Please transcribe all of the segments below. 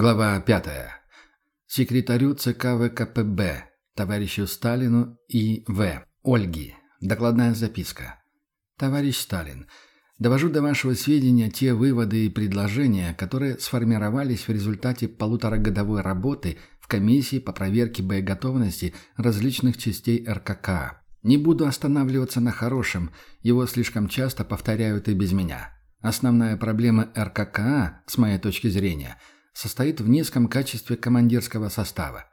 Глава 5. Секретарю ЦК ВКПБ, товарищу Сталину и В. Ольги. Докладная записка. Товарищ Сталин, довожу до вашего сведения те выводы и предложения, которые сформировались в результате полуторагодовой работы в комиссии по проверке боеготовности различных частей РКК. Не буду останавливаться на хорошем, его слишком часто повторяют и без меня. Основная проблема РККА, с моей точки зрения – состоит в низком качестве командирского состава.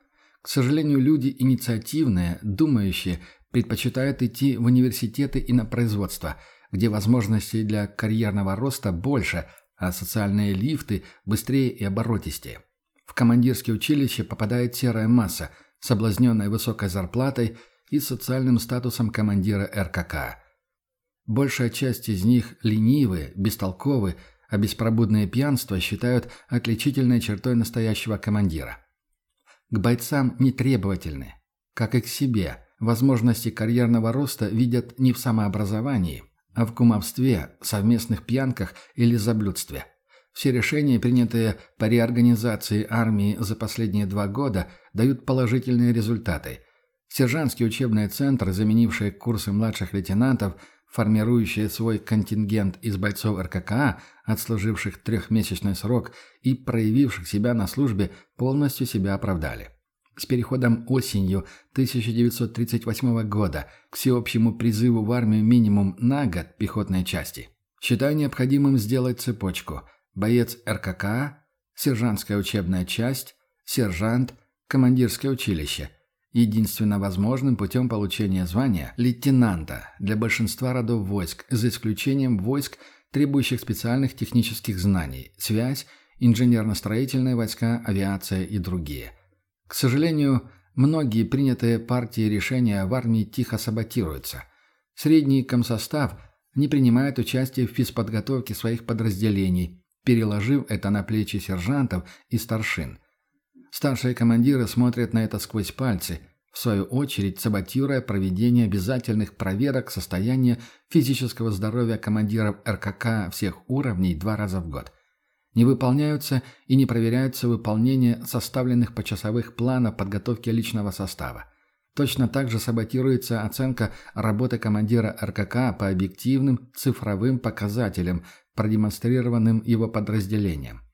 К сожалению, люди инициативные, думающие, предпочитают идти в университеты и на производство, где возможностей для карьерного роста больше, а социальные лифты быстрее и оборотистее. В командирские училища попадает серая масса, соблазненная высокой зарплатой и социальным статусом командира РКК. Большая часть из них ленивые, бестолковые, а беспробудное пьянство считают отличительной чертой настоящего командира. К бойцам не требовательны, как и к себе. Возможности карьерного роста видят не в самообразовании, а в кумовстве, совместных пьянках или заблюдстве. Все решения, принятые по реорганизации армии за последние два года, дают положительные результаты. Сержантский учебный центр, заменивший курсы младших лейтенантов – формирующие свой контингент из бойцов РККА, отслуживших трехмесячный срок и проявивших себя на службе, полностью себя оправдали. С переходом осенью 1938 года к всеобщему призыву в армию минимум на год пехотной части. Считаю необходимым сделать цепочку. Боец РККА, сержантская учебная часть, сержант, командирское училище – единственно возможным путем получения звания лейтенанта для большинства родов войск, за исключением войск, требующих специальных технических знаний, связь, инженерно-строительные войска, авиация и другие. К сожалению, многие принятые партии решения в армии тихо саботируются. Средний комсостав не принимает участие в физподготовке своих подразделений, переложив это на плечи сержантов и старшин – Старшие командиры смотрят на это сквозь пальцы, в свою очередь саботируя проведение обязательных проверок состояния физического здоровья командиров РКК всех уровней два раза в год. Не выполняются и не проверяются выполнение составленных почасовых планов подготовки личного состава. Точно так же саботируется оценка работы командира РКК по объективным цифровым показателям, продемонстрированным его подразделением.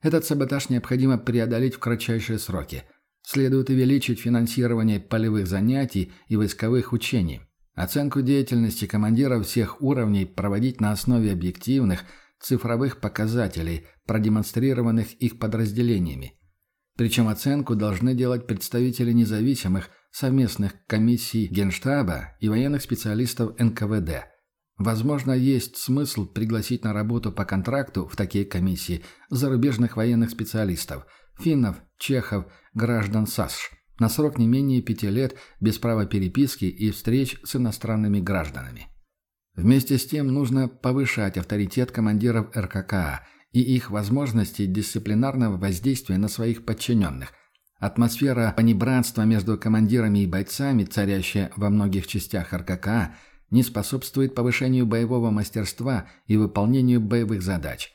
Этот саботаж необходимо преодолеть в кратчайшие сроки. Следует увеличить финансирование полевых занятий и войсковых учений. Оценку деятельности командиров всех уровней проводить на основе объективных, цифровых показателей, продемонстрированных их подразделениями. Причем оценку должны делать представители независимых совместных комиссий Генштаба и военных специалистов НКВД – Возможно, есть смысл пригласить на работу по контракту в такие комиссии зарубежных военных специалистов, финнов, чехов, граждан САСШ, на срок не менее пяти лет без права переписки и встреч с иностранными гражданами. Вместе с тем нужно повышать авторитет командиров РККА и их возможности дисциплинарного воздействия на своих подчиненных. Атмосфера понебратства между командирами и бойцами, царящая во многих частях РККА – не способствует повышению боевого мастерства и выполнению боевых задач.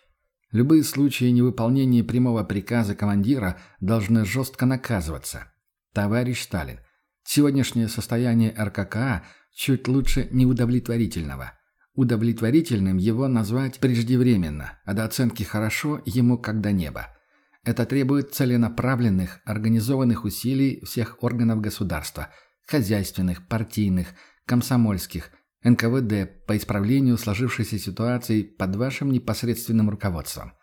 Любые случаи невыполнения прямого приказа командира должны жестко наказываться. Товарищ Сталин, сегодняшнее состояние РККА чуть лучше неудовлетворительного. Удовлетворительным его назвать преждевременно, а до оценки «хорошо» ему когда небо. Это требует целенаправленных, организованных усилий всех органов государства – хозяйственных, партийных, комсомольских – НКВД по исправлению сложившейся ситуации под вашим непосредственным руководством.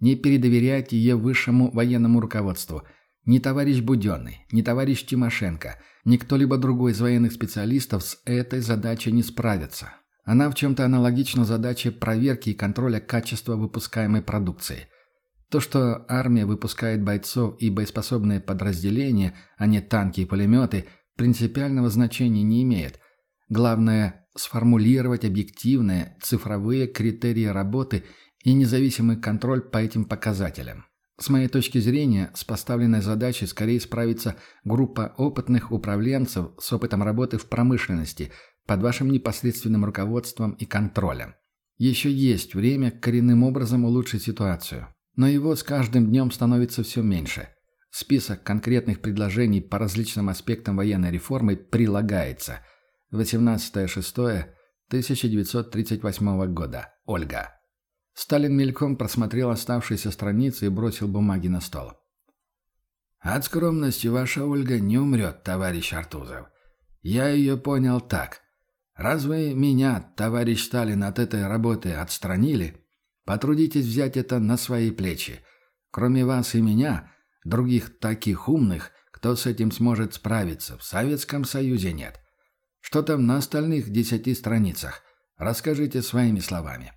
Не передоверяйте ее высшему военному руководству. Ни товарищ Буденный, ни товарищ Тимошенко, ни кто-либо другой из военных специалистов с этой задачей не справятся. Она в чем-то аналогична задаче проверки и контроля качества выпускаемой продукции. То, что армия выпускает бойцов и боеспособные подразделения, а не танки и пулеметы, принципиального значения не имеет. Главное сформулировать объективные цифровые критерии работы и независимый контроль по этим показателям. С моей точки зрения, с поставленной задачей скорее справится группа опытных управленцев с опытом работы в промышленности под вашим непосредственным руководством и контролем. Еще есть время коренным образом улучшить ситуацию. но его с каждым днем становится все меньше. Список конкретных предложений по различным аспектам военной реформы прилагается. 18.06.1938 года. Ольга. Сталин мельком просмотрел оставшиеся страницы и бросил бумаги на стол. «От скромности ваша Ольга не умрет, товарищ Артузов. Я ее понял так. Раз вы меня, товарищ Сталин, от этой работы отстранили, потрудитесь взять это на свои плечи. Кроме вас и меня, других таких умных, кто с этим сможет справиться, в Советском Союзе нет. Что там на остальных десяти страницах? Расскажите своими словами.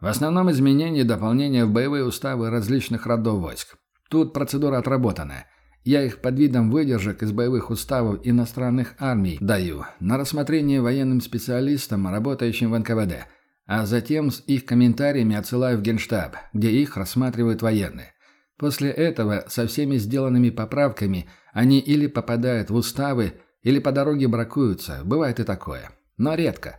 В основном изменения и дополнения в боевые уставы различных родов войск. Тут процедура отработанная. Я их под видом выдержек из боевых уставов иностранных армий даю на рассмотрение военным специалистам, работающим в НКВД, а затем с их комментариями отсылаю в Генштаб, где их рассматривают военные. После этого со всеми сделанными поправками они или попадают в уставы, или по дороге бракуются, бывает и такое. Но редко.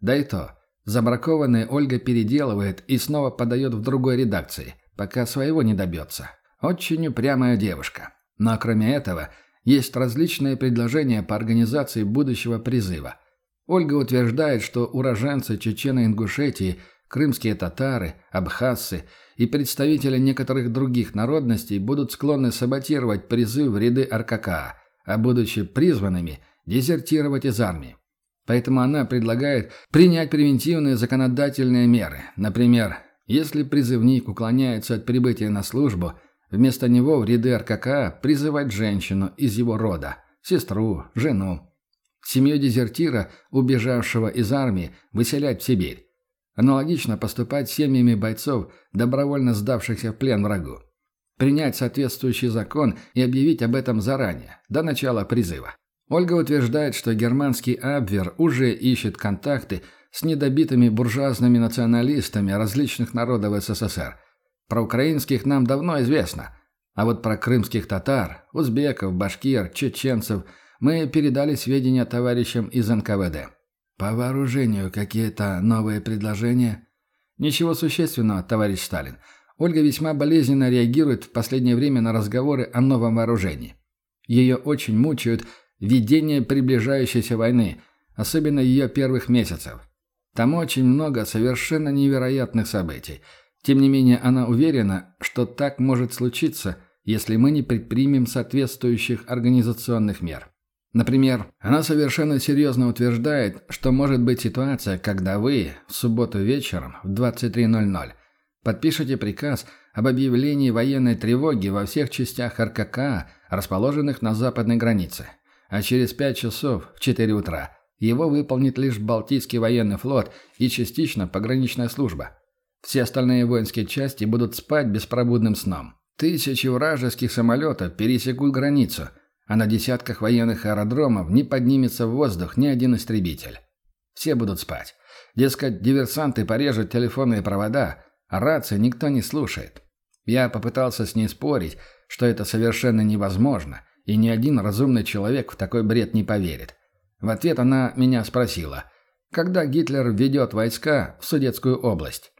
Да и то, забракованное Ольга переделывает и снова подает в другой редакции, пока своего не добьется. Очень упрямая девушка. Но кроме этого, есть различные предложения по организации будущего призыва. Ольга утверждает, что уроженцы Чечено-Ингушетии, крымские татары, абхазцы и представители некоторых других народностей будут склонны саботировать призыв в ряды РККА, а будучи призванными, дезертировать из армии. Поэтому она предлагает принять превентивные законодательные меры. Например, если призывник уклоняется от прибытия на службу – Вместо него в ряды РКК призывать женщину из его рода, сестру, жену. Семью дезертира, убежавшего из армии, выселять в Сибирь. Аналогично поступать семьями бойцов, добровольно сдавшихся в плен врагу. Принять соответствующий закон и объявить об этом заранее, до начала призыва. Ольга утверждает, что германский Абвер уже ищет контакты с недобитыми буржуазными националистами различных народов СССР – про украинских нам давно известно. А вот про крымских татар, узбеков, башкир, чеченцев мы передали сведения товарищам из НКВД. По вооружению какие-то новые предложения? Ничего существенного, товарищ Сталин. Ольга весьма болезненно реагирует в последнее время на разговоры о новом вооружении. Ее очень мучают видения приближающейся войны, особенно ее первых месяцев. Там очень много совершенно невероятных событий – тем не менее, она уверена, что так может случиться, если мы не предпримем соответствующих организационных мер. Например, она совершенно серьезно утверждает, что может быть ситуация, когда вы в субботу вечером в 23.00 подпишете приказ об объявлении военной тревоги во всех частях РКК, расположенных на западной границе, а через 5 часов в 4 утра его выполнит лишь Балтийский военный флот и частично пограничная служба – все остальные воинские части будут спать беспробудным сном. Тысячи вражеских самолетов пересекут границу, а на десятках военных аэродромов не поднимется в воздух ни один истребитель. Все будут спать. Дескать, диверсанты порежут телефонные провода, а рации никто не слушает. Я попытался с ней спорить, что это совершенно невозможно, и ни один разумный человек в такой бред не поверит. В ответ она меня спросила, когда Гитлер введет войска в Судетскую область.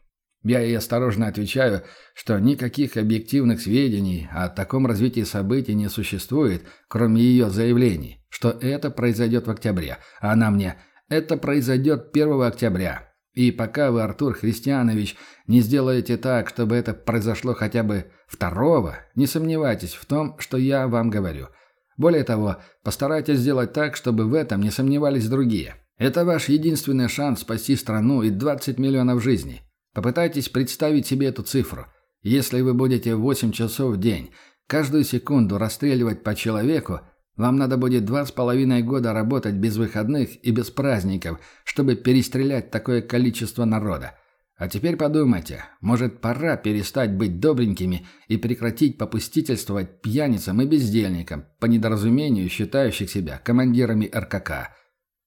Я ей осторожно отвечаю, что никаких объективных сведений о таком развитии событий не существует, кроме ее заявлений, что это произойдет в октябре, а она мне «это произойдет 1 октября». И пока вы, Артур Христианович, не сделаете так, чтобы это произошло хотя бы второго, не сомневайтесь в том, что я вам говорю. Более того, постарайтесь сделать так, чтобы в этом не сомневались другие. Это ваш единственный шанс спасти страну и 20 миллионов жизней. Попытайтесь представить себе эту цифру. Если вы будете 8 часов в день, каждую секунду расстреливать по человеку, вам надо будет два с половиной года работать без выходных и без праздников, чтобы перестрелять такое количество народа. А теперь подумайте, может пора перестать быть добренькими и прекратить попустительствовать пьяницам и бездельникам, по недоразумению считающих себя командирами РКК.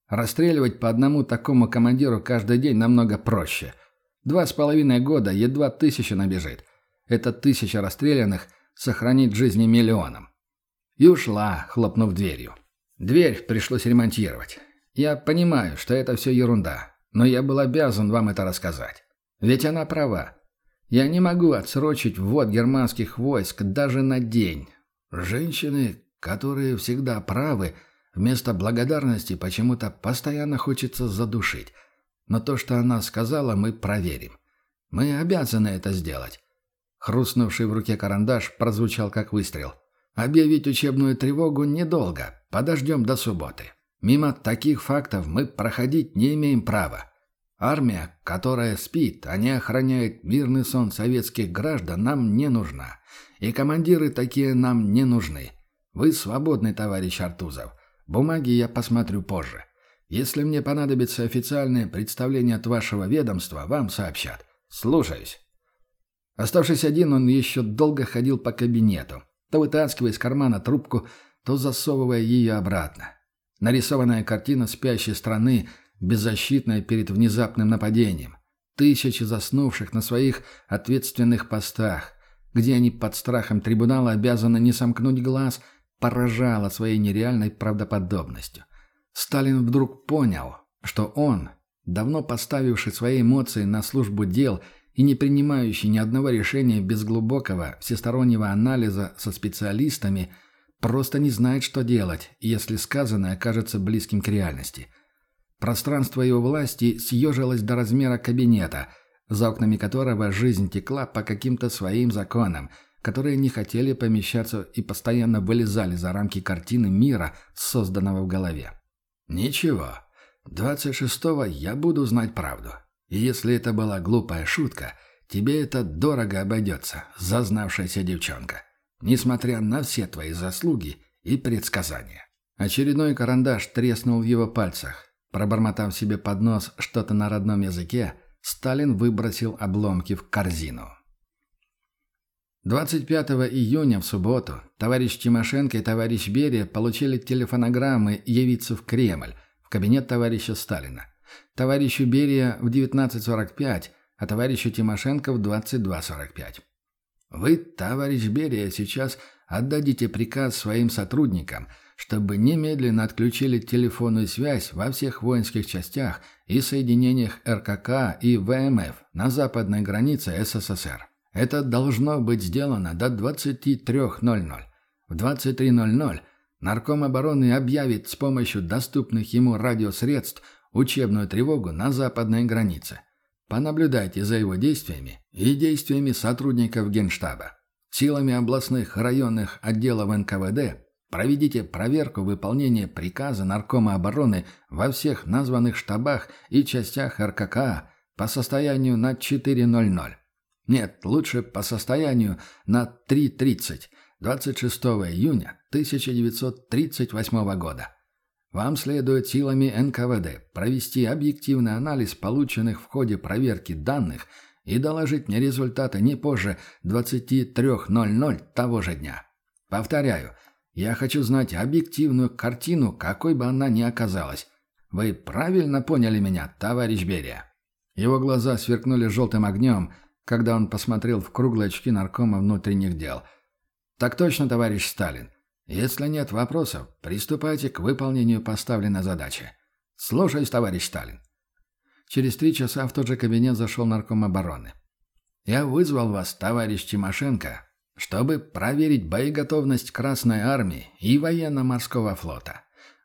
Расстреливать по одному такому командиру каждый день намного проще – Два с половиной года едва тысяча набежит. Это тысяча расстрелянных сохранит жизни миллионам. И ушла, хлопнув дверью. Дверь пришлось ремонтировать. Я понимаю, что это все ерунда, но я был обязан вам это рассказать. Ведь она права. Я не могу отсрочить ввод германских войск даже на день. Женщины, которые всегда правы, вместо благодарности почему-то постоянно хочется задушить. Но то, что она сказала, мы проверим. Мы обязаны это сделать. Хрустнувший в руке карандаш прозвучал как выстрел. Объявить учебную тревогу недолго. Подождем до субботы. Мимо таких фактов мы проходить не имеем права. Армия, которая спит, а не охраняет мирный сон советских граждан, нам не нужна. И командиры такие нам не нужны. Вы свободны, товарищ Артузов. Бумаги я посмотрю позже. Если мне понадобится официальное представление от вашего ведомства, вам сообщат. Слушаюсь. Оставшись один, он еще долго ходил по кабинету, то вытаскивая из кармана трубку, то засовывая ее обратно. Нарисованная картина спящей страны – беззащитная перед внезапным нападением. Тысячи заснувших на своих ответственных постах, где они под страхом трибунала обязаны не сомкнуть глаз, поражала своей нереальной правдоподобностью. Сталин вдруг понял, что он, давно поставивший свои эмоции на службу дел и не принимающий ни одного решения без глубокого всестороннего анализа со специалистами, просто не знает, что делать, если сказанное окажется близким к реальности – Пространство его власти съежилось до размера кабинета, за окнами которого жизнь текла по каким-то своим законам, которые не хотели помещаться и постоянно вылезали за рамки картины мира, созданного в голове. «Ничего. 26-го я буду знать правду. И если это была глупая шутка, тебе это дорого обойдется, зазнавшаяся девчонка, несмотря на все твои заслуги и предсказания». Очередной карандаш треснул в его пальцах. Пробормотав себе под нос что-то на родном языке, Сталин выбросил обломки в корзину. 25 июня в субботу товарищ Тимошенко и товарищ Берия получили телефонограммы явиться в Кремль, в кабинет товарища Сталина. Товарищу Берия в 19.45, а товарищу Тимошенко в 22.45. Вы, товарищ Берия, сейчас отдадите приказ своим сотрудникам – чтобы немедленно отключили телефонную связь во всех воинских частях и соединениях РКК и ВМФ на западной границе СССР. Это должно быть сделано до 23.00. В 23.00 Нарком обороны объявит с помощью доступных ему радиосредств учебную тревогу на западной границе. Понаблюдайте за его действиями и действиями сотрудников Генштаба. Силами областных районных отделов НКВД Проведите проверку выполнения приказа Наркома обороны во всех названных штабах и частях РККА по состоянию на 4.00. Нет, лучше по состоянию на 3.30, 26 июня 1938 года. Вам следует силами НКВД провести объективный анализ полученных в ходе проверки данных и доложить мне результаты не позже 23.00 того же дня. Повторяю, я хочу знать объективную картину, какой бы она ни оказалась. Вы правильно поняли меня, товарищ Берия?» Его глаза сверкнули желтым огнем, когда он посмотрел в круглые очки наркома внутренних дел. «Так точно, товарищ Сталин. Если нет вопросов, приступайте к выполнению поставленной задачи. Слушаюсь, товарищ Сталин». Через три часа в тот же кабинет зашел нарком обороны. «Я вызвал вас, товарищ Тимошенко, чтобы проверить боеготовность Красной Армии и военно-морского флота.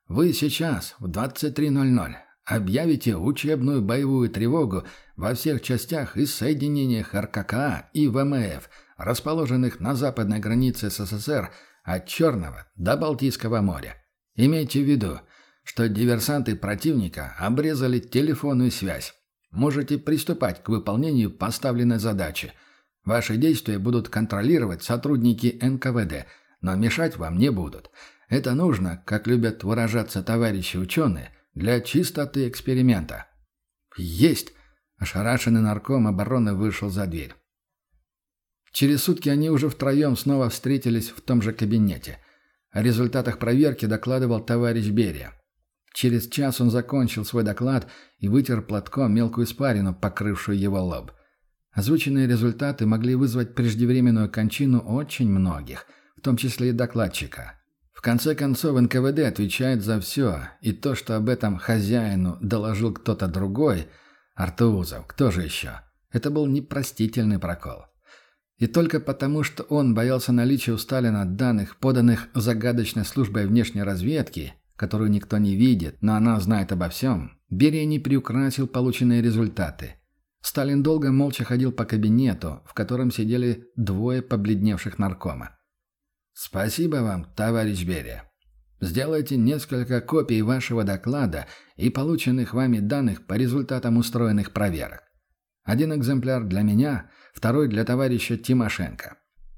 Вы сейчас в 23.00 объявите учебную боевую тревогу во всех частях и соединениях РККА и ВМФ, расположенных на западной границе СССР от Черного до Балтийского моря. Имейте в виду, что диверсанты противника обрезали телефонную связь. Можете приступать к выполнению поставленной задачи – Ваши действия будут контролировать сотрудники НКВД, но мешать вам не будут. Это нужно, как любят выражаться товарищи ученые, для чистоты эксперимента». «Есть!» – ошарашенный нарком обороны вышел за дверь. Через сутки они уже втроем снова встретились в том же кабинете. О результатах проверки докладывал товарищ Берия. Через час он закончил свой доклад и вытер платком мелкую испарину, покрывшую его лоб. Озвученные результаты могли вызвать преждевременную кончину очень многих, в том числе и докладчика. В конце концов, НКВД отвечает за все, и то, что об этом хозяину доложил кто-то другой, Артуузов, кто же еще, Это был непростительный прокол. И только потому, что он боялся наличия у Сталина данных, поданных загадочной службой внешней разведки, которую никто не видит, но она знает обо всем, Берия не приукрасил полученные результаты. Сталин долго молча ходил по кабинету, в котором сидели двое побледневших наркома. «Спасибо вам, товарищ Берия. Сделайте несколько копий вашего доклада и полученных вами данных по результатам устроенных проверок. Один экземпляр для меня, второй для товарища Тимошенко.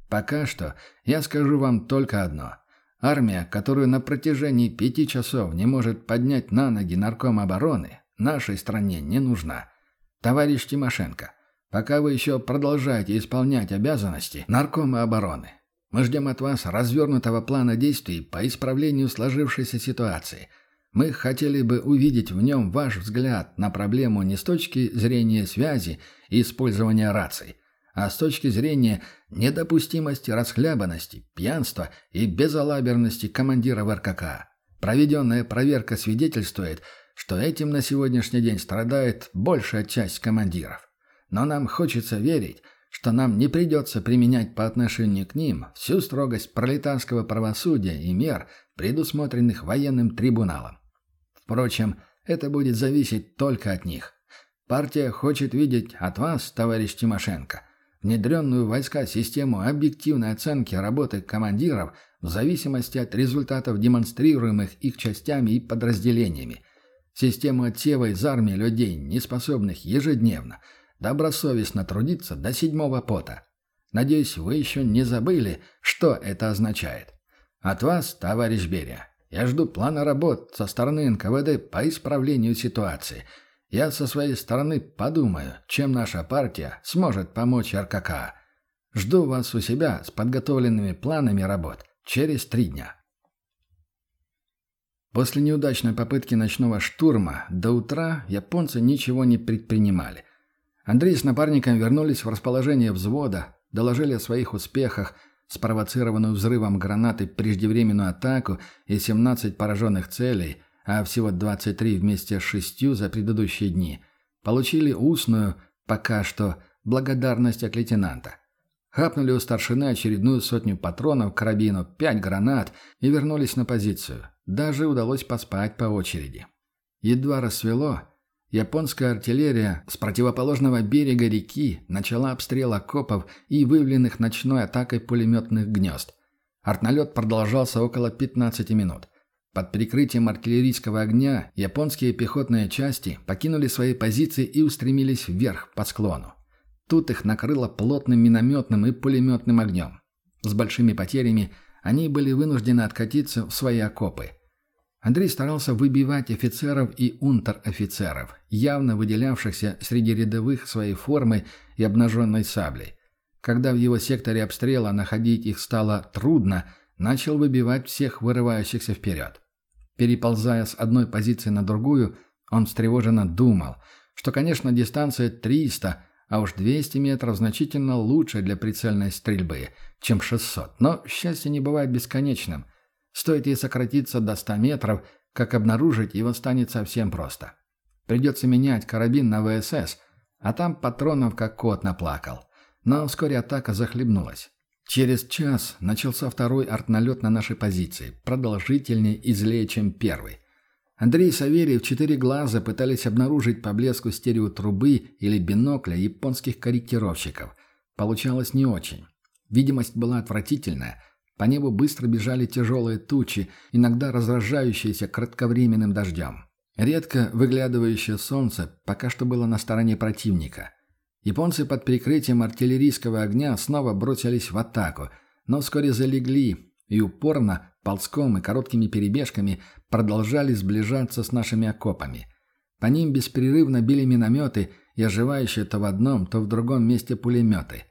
Пока что я скажу вам только одно. Армия, которую на протяжении пяти часов не может поднять на ноги нарком обороны, нашей стране не нужна. Товарищ Тимошенко, пока вы еще продолжаете исполнять обязанности наркома обороны, мы ждем от вас развернутого плана действий по исправлению сложившейся ситуации. Мы хотели бы увидеть в нем ваш взгляд на проблему не с точки зрения связи и использования раций, а с точки зрения недопустимости расхлябанности, пьянства и безалаберности командира РКК. Проведенная проверка свидетельствует, что этим на сегодняшний день страдает большая часть командиров. Но нам хочется верить, что нам не придется применять по отношению к ним всю строгость пролетарского правосудия и мер, предусмотренных военным трибуналом. Впрочем, это будет зависеть только от них. Партия хочет видеть от вас, товарищ Тимошенко, внедренную в войска систему объективной оценки работы командиров в зависимости от результатов демонстрируемых их частями и подразделениями, систему отсева из армии людей, неспособных ежедневно – добросовестно трудиться до седьмого пота. Надеюсь, вы еще не забыли, что это означает. От вас, товарищ Берия, я жду плана работ со стороны НКВД по исправлению ситуации. Я со своей стороны подумаю, чем наша партия сможет помочь РКК. Жду вас у себя с подготовленными планами работ через три дня. После неудачной попытки ночного штурма до утра японцы ничего не предпринимали – Андрей с напарником вернулись в расположение взвода, доложили о своих успехах, спровоцированную взрывом гранаты преждевременную атаку и 17 пораженных целей, а всего 23 вместе с шестью за предыдущие дни. Получили устную, пока что, благодарность от лейтенанта. Хапнули у старшины очередную сотню патронов к карабину, пять гранат и вернулись на позицию. Даже удалось поспать по очереди. Едва рассвело, Японская артиллерия с противоположного берега реки начала обстрел окопов и выявленных ночной атакой пулеметных гнезд. Артналет продолжался около 15 минут. Под прикрытием артиллерийского огня японские пехотные части покинули свои позиции и устремились вверх по склону. Тут их накрыло плотным минометным и пулеметным огнем. С большими потерями они были вынуждены откатиться в свои окопы – Андрей старался выбивать офицеров и унтер-офицеров, явно выделявшихся среди рядовых своей формы и обнаженной саблей. Когда в его секторе обстрела находить их стало трудно, начал выбивать всех вырывающихся вперед. Переползая с одной позиции на другую, он встревоженно думал, что, конечно, дистанция 300, а уж 200 метров значительно лучше для прицельной стрельбы, чем 600, но счастье не бывает бесконечным – Стоит ей сократиться до 100 метров, как обнаружить его станет совсем просто. Придется менять карабин на ВСС, а там патронов как кот наплакал. Но вскоре атака захлебнулась. Через час начался второй артналет на нашей позиции, продолжительнее и злее, чем первый. Андрей и Савельев четыре глаза пытались обнаружить по блеску стереотрубы или бинокля японских корректировщиков. Получалось не очень. Видимость была отвратительная – по небу быстро бежали тяжелые тучи, иногда разражающиеся кратковременным дождем. Редко выглядывающее солнце пока что было на стороне противника. Японцы под прикрытием артиллерийского огня снова бросились в атаку, но вскоре залегли и упорно, ползком и короткими перебежками продолжали сближаться с нашими окопами. По ним беспрерывно били минометы и оживающие то в одном, то в другом месте пулеметы.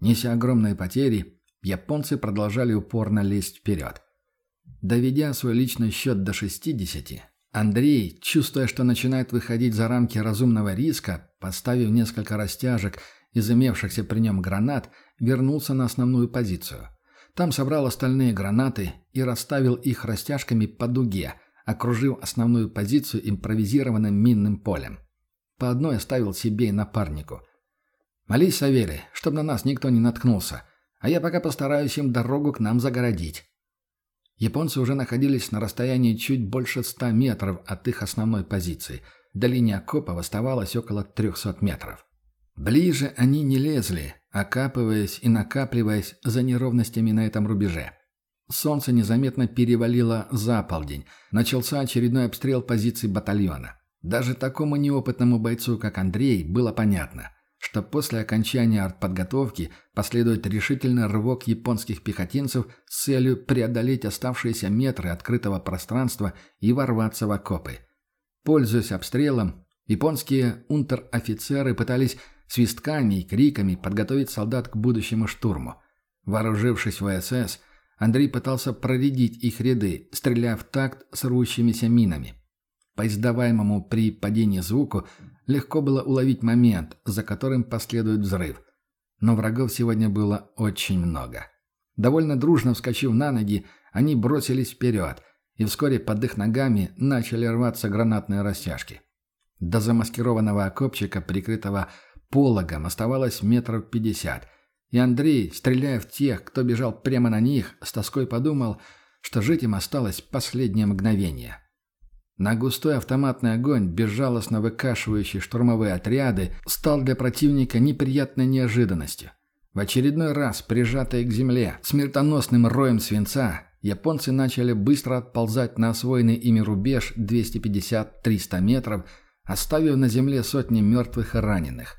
Неся огромные потери, Японцы продолжали упорно лезть вперед. Доведя свой личный счет до 60, Андрей, чувствуя, что начинает выходить за рамки разумного риска, поставив несколько растяжек из имевшихся при нем гранат, вернулся на основную позицию. Там собрал остальные гранаты и расставил их растяжками по дуге, окружив основную позицию импровизированным минным полем. По одной оставил себе и напарнику. Молись, Савелий, чтобы на нас никто не наткнулся, а я пока постараюсь им дорогу к нам загородить». Японцы уже находились на расстоянии чуть больше ста метров от их основной позиции. До линии окопов оставалось около трехсот метров. Ближе они не лезли, окапываясь и накапливаясь за неровностями на этом рубеже. Солнце незаметно перевалило за полдень. Начался очередной обстрел позиций батальона. Даже такому неопытному бойцу, как Андрей, было понятно, что после окончания артподготовки последует решительный рывок японских пехотинцев с целью преодолеть оставшиеся метры открытого пространства и ворваться в окопы. Пользуясь обстрелом, японские унтер-офицеры пытались свистками и криками подготовить солдат к будущему штурму. Вооружившись ВСС, Андрей пытался проредить их ряды, стреляя в такт с рвущимися минами. По издаваемому при падении звуку легко было уловить момент, за которым последует взрыв. Но врагов сегодня было очень много. Довольно дружно вскочив на ноги, они бросились вперед, и вскоре под их ногами начали рваться гранатные растяжки. До замаскированного окопчика, прикрытого пологом, оставалось метров пятьдесят – и Андрей, стреляя в тех, кто бежал прямо на них, с тоской подумал, что жить им осталось последнее мгновение. На густой автоматный огонь, безжалостно выкашивающий штурмовые отряды, стал для противника неприятной неожиданностью. В очередной раз, прижатые к земле, смертоносным роем свинца, японцы начали быстро отползать на освоенный ими рубеж 250-300 метров, оставив на земле сотни мертвых и раненых.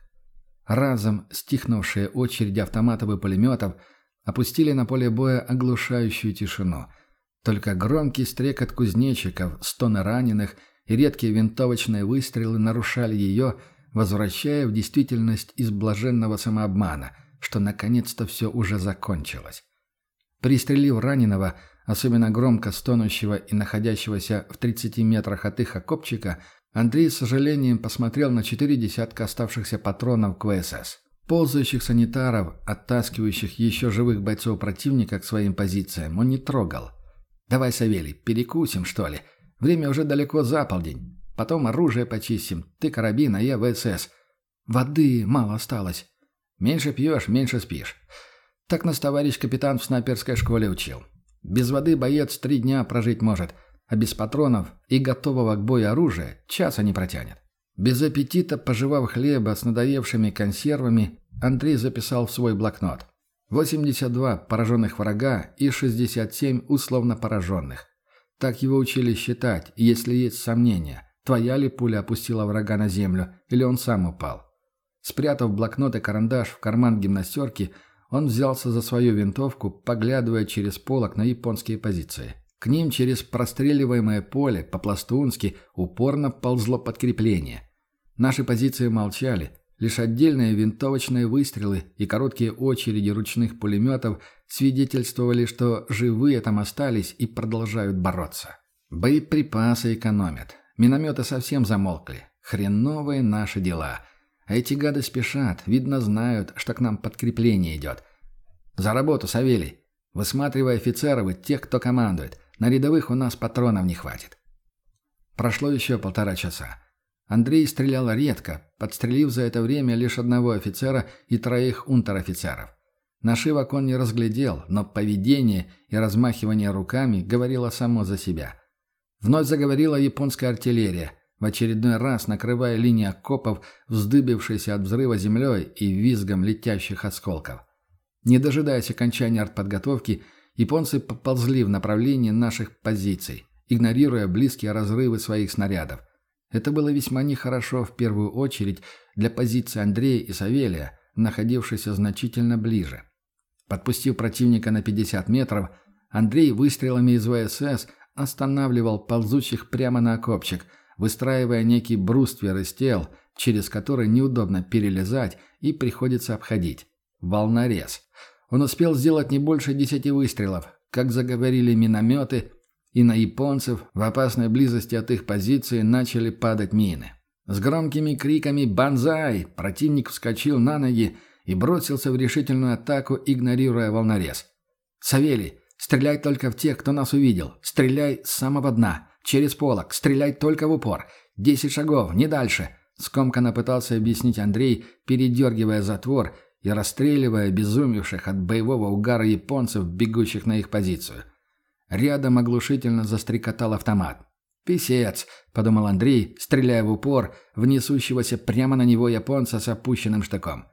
Разом стихнувшие очереди автоматов и пулеметов опустили на поле боя оглушающую тишину. Только громкий стрекот кузнечиков, стоны раненых и редкие винтовочные выстрелы нарушали ее, возвращая в действительность из блаженного самообмана, что наконец-то все уже закончилось. Пристрелив раненого, особенно громко стонущего и находящегося в 30 метрах от их окопчика, Андрей с сожалением посмотрел на четыре десятка оставшихся патронов к ВСС. Ползающих санитаров, оттаскивающих еще живых бойцов противника к своим позициям, он не трогал. «Давай, Савелий, перекусим, что ли? Время уже далеко за полдень. Потом оружие почистим. Ты карабин, а я ВСС. Воды мало осталось. Меньше пьешь, меньше спишь. Так нас товарищ капитан в снайперской школе учил. Без воды боец три дня прожить может» а без патронов и готового к бою оружия часа не протянет. Без аппетита, пожевав хлеба с надоевшими консервами, Андрей записал в свой блокнот. 82 пораженных врага и 67 условно пораженных. Так его учили считать, если есть сомнения, твоя ли пуля опустила врага на землю или он сам упал. Спрятав блокнот и карандаш в карман гимнастерки, он взялся за свою винтовку, поглядывая через полок на японские позиции. К ним через простреливаемое поле по-пластунски упорно ползло подкрепление. Наши позиции молчали, лишь отдельные винтовочные выстрелы и короткие очереди ручных пулеметов свидетельствовали, что живые там остались и продолжают бороться. Боеприпасы экономят. Минометы совсем замолкли. Хреновые наши дела. А эти гады спешат, видно знают, что к нам подкрепление идет. За работу, Савелий. Высматривай офицеров и тех, кто командует. На рядовых у нас патронов не хватит. Прошло еще полтора часа. Андрей стрелял редко, подстрелив за это время лишь одного офицера и троих унтер-офицеров. Нашивок он не разглядел, но поведение и размахивание руками говорило само за себя. Вновь заговорила японская артиллерия, в очередной раз накрывая линии окопов, вздыбившейся от взрыва землей и визгом летящих осколков. Не дожидаясь окончания артподготовки, японцы поползли в направлении наших позиций, игнорируя близкие разрывы своих снарядов. Это было весьма нехорошо в первую очередь для позиции Андрея и Савелия, находившихся значительно ближе. Подпустив противника на 50 метров, Андрей выстрелами из ВСС останавливал ползущих прямо на окопчик, выстраивая некий бруствер из тел, через который неудобно перелезать и приходится обходить. Волнорез. Он успел сделать не больше десяти выстрелов, как заговорили минометы, и на японцев в опасной близости от их позиции начали падать мины. С громкими криками «Бонзай!» противник вскочил на ноги и бросился в решительную атаку, игнорируя волнорез. «Савелий, стреляй только в тех, кто нас увидел. Стреляй с самого дна, через полок, стреляй только в упор. Десять шагов, не дальше. Скомканно пытался объяснить Андрей, передергивая затвор и расстреливая обезумевших от боевого угара японцев, бегущих на их позицию. Рядом оглушительно застрекотал автомат. «Писец», — подумал Андрей, стреляя в упор в несущегося прямо на него японца с опущенным штыком.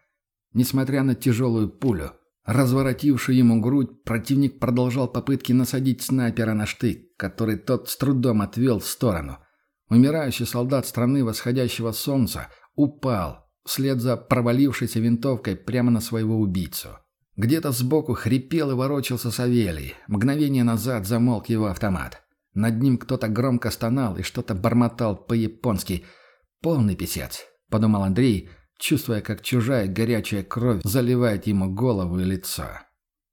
Несмотря на тяжелую пулю, разворотившую ему грудь, противник продолжал попытки насадить снайпера на штык, который тот с трудом отвел в сторону. Умирающий солдат страны восходящего солнца упал, вслед за провалившейся винтовкой прямо на своего убийцу. Где-то сбоку хрипел и ворочался Савелий. Мгновение назад замолк его автомат. Над ним кто-то громко стонал и что-то бормотал по-японски. «Полный писец», — подумал Андрей, чувствуя, как чужая горячая кровь заливает ему голову и лицо.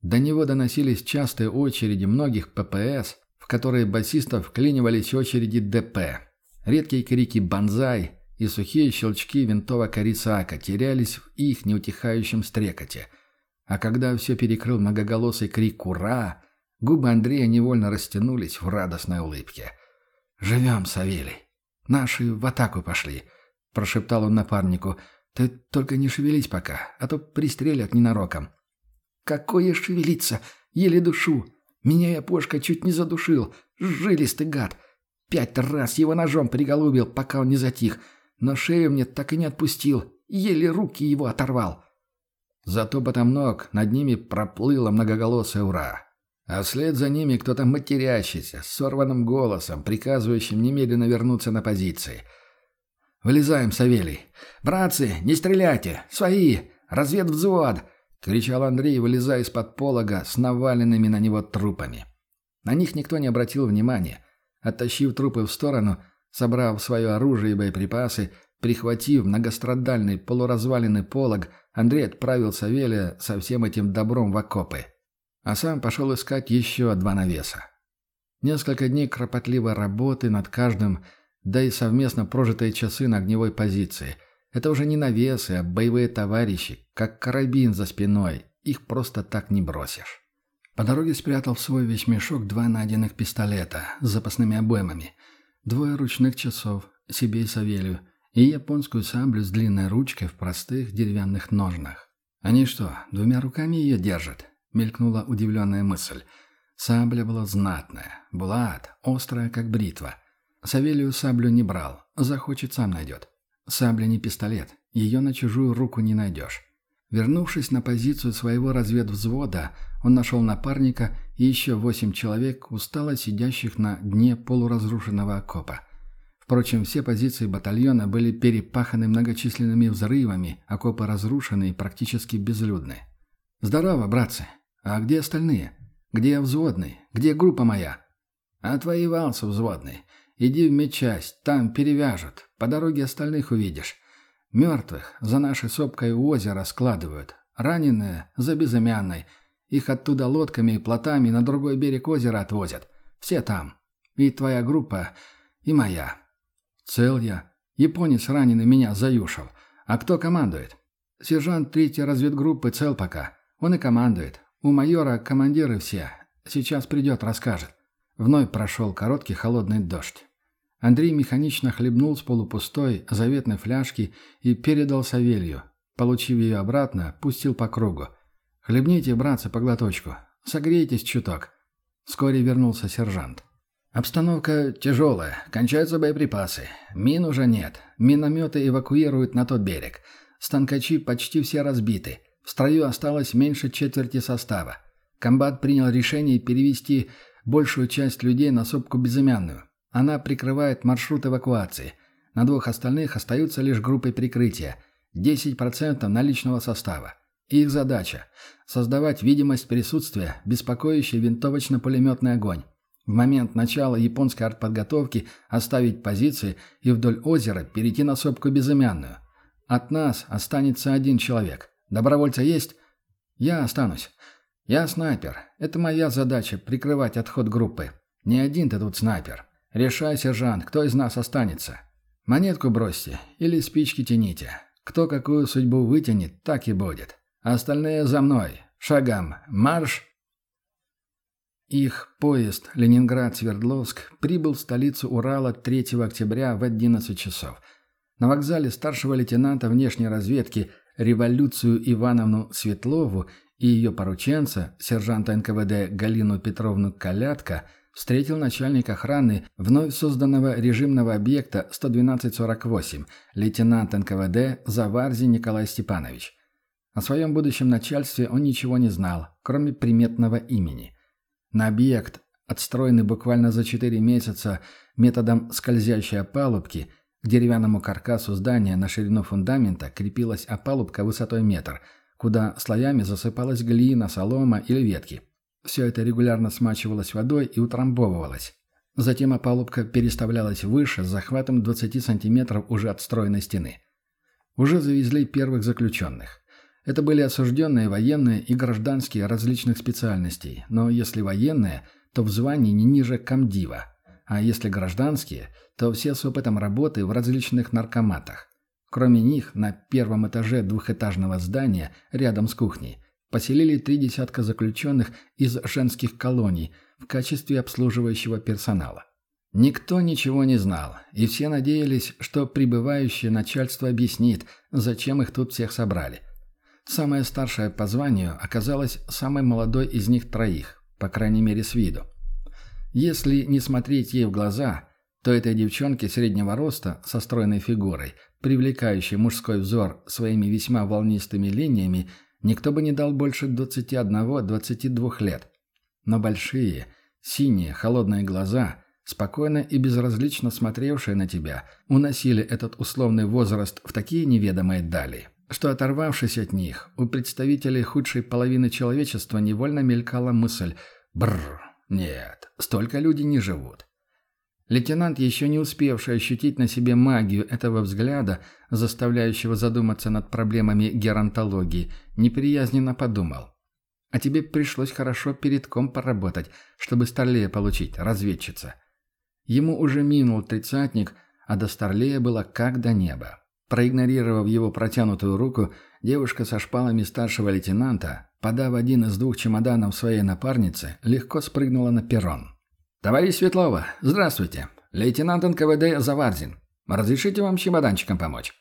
До него доносились частые очереди многих ППС, в которые басистов вклинивались очереди ДП. Редкие крики «Бонзай!» и сухие щелчки винтовок Арисака терялись в их неутихающем стрекоте. А когда все перекрыл многоголосый крик «Ура!», губы Андрея невольно растянулись в радостной улыбке. «Живем, Савелий! Наши в атаку пошли!» – прошептал он напарнику. «Ты только не шевелись пока, а то пристрелят ненароком». «Какое шевелиться! Еле душу! Меня я Пошка чуть не задушил! Жилистый гад! Пять раз его ножом приголубил, пока он не затих!» но шею мне так и не отпустил, еле руки его оторвал. Зато потом ног над ними проплыло многоголосое «Ура!». А вслед за ними кто-то матерящийся, с сорванным голосом, приказывающим немедленно вернуться на позиции. «Вылезаем, Савелий! Братцы, не стреляйте! Свои! Разведвзвод!» — кричал Андрей, вылезая из-под полога с наваленными на него трупами. На них никто не обратил внимания. Оттащив трупы в сторону — Собрав свое оружие и боеприпасы, прихватив многострадальный полуразваленный полог, Андрей отправил Савелия со всем этим добром в окопы. А сам пошел искать еще два навеса. Несколько дней кропотливой работы над каждым, да и совместно прожитые часы на огневой позиции. Это уже не навесы, а боевые товарищи, как карабин за спиной. Их просто так не бросишь. По дороге спрятал в свой вещмешок два найденных пистолета с запасными обоймами – Двое ручных часов, себе и Савелью, и японскую саблю с длинной ручкой в простых деревянных ножнах. «Они что, двумя руками ее держат?» — мелькнула удивленная мысль. Сабля была знатная, булат, острая, как бритва. Савелью саблю не брал, захочет, сам найдет. Сабля не пистолет, ее на чужую руку не найдешь. Вернувшись на позицию своего разведвзвода, он нашел напарника и еще восемь человек, устало сидящих на дне полуразрушенного окопа. Впрочем, все позиции батальона были перепаханы многочисленными взрывами, окопы разрушены и практически безлюдны. «Здорово, братцы! А где остальные? Где взводный? Где группа моя?» «Отвоевался взводный. Иди в медчасть, там перевяжут. По дороге остальных увидишь. Мертвых за нашей сопкой у озера складывают. Раненые за безымянной. Их оттуда лодками и плотами на другой берег озера отвозят. Все там. И твоя группа, и моя. Цел я. Японец раненый меня заюшил. А кто командует? Сержант третьей разведгруппы цел пока. Он и командует. У майора командиры все. Сейчас придет, расскажет. Вновь прошел короткий холодный дождь. Андрей механично хлебнул с полупустой заветной фляжки и передал Савелью. Получив ее обратно, пустил по кругу. «Хлебните, братцы, по глоточку. Согрейтесь чуток». Вскоре вернулся сержант. «Обстановка тяжелая. Кончаются боеприпасы. Мин уже нет. Минометы эвакуируют на тот берег. Станкачи почти все разбиты. В строю осталось меньше четверти состава. Комбат принял решение перевести большую часть людей на сопку безымянную. Она прикрывает маршрут эвакуации. На двух остальных остаются лишь группы прикрытия. 10% наличного состава. Их задача – создавать видимость присутствия, беспокоящий винтовочно-пулеметный огонь. В момент начала японской артподготовки оставить позиции и вдоль озера перейти на сопку безымянную. От нас останется один человек. Добровольца есть? Я останусь. Я снайпер. Это моя задача – прикрывать отход группы. Не один ты тут снайпер. «Решай, сержант, кто из нас останется. Монетку бросьте или спички тяните. Кто какую судьбу вытянет, так и будет. Остальные за мной. Шагом. Марш!» Их поезд Ленинград-Свердловск прибыл в столицу Урала 3 октября в 11 часов. На вокзале старшего лейтенанта внешней разведки революцию Ивановну Светлову и ее порученца, сержанта НКВД Галину Петровну Калятко, встретил начальник охраны вновь созданного режимного объекта 11248, лейтенант НКВД Заварзи Николай Степанович. О своем будущем начальстве он ничего не знал, кроме приметного имени. На объект, отстроенный буквально за 4 месяца методом скользящей опалубки, к деревянному каркасу здания на ширину фундамента крепилась опалубка высотой метр, куда слоями засыпалась глина, солома или ветки. Все это регулярно смачивалось водой и утрамбовывалось. Затем опалубка переставлялась выше с захватом 20 сантиметров уже отстроенной стены. Уже завезли первых заключенных. Это были осужденные военные и гражданские различных специальностей, но если военные, то в звании не ниже комдива, а если гражданские, то все с опытом работы в различных наркоматах. Кроме них, на первом этаже двухэтажного здания, рядом с кухней, поселили три десятка заключенных из женских колоний в качестве обслуживающего персонала. Никто ничего не знал, и все надеялись, что прибывающее начальство объяснит, зачем их тут всех собрали. Самая старшая по званию оказалась самой молодой из них троих, по крайней мере с виду. Если не смотреть ей в глаза, то этой девчонке среднего роста со стройной фигурой, привлекающей мужской взор своими весьма волнистыми линиями, никто бы не дал больше 21-22 лет. Но большие, синие, холодные глаза, спокойно и безразлично смотревшие на тебя, уносили этот условный возраст в такие неведомые дали, что, оторвавшись от них, у представителей худшей половины человечества невольно мелькала мысль «Бррр, нет, столько люди не живут». Лейтенант, еще не успевший ощутить на себе магию этого взгляда, заставляющего задуматься над проблемами геронтологии, неприязненно подумал. «А тебе пришлось хорошо перед ком поработать, чтобы Старлея получить, разведчица». Ему уже минул тридцатник, а до Старлея было как до неба. Проигнорировав его протянутую руку, девушка со шпалами старшего лейтенанта, подав один из двух чемоданов своей напарнице, легко спрыгнула на перрон. «Товарищ Светлова, здравствуйте. Лейтенант НКВД Заварзин. Разрешите вам чемоданчиком помочь?»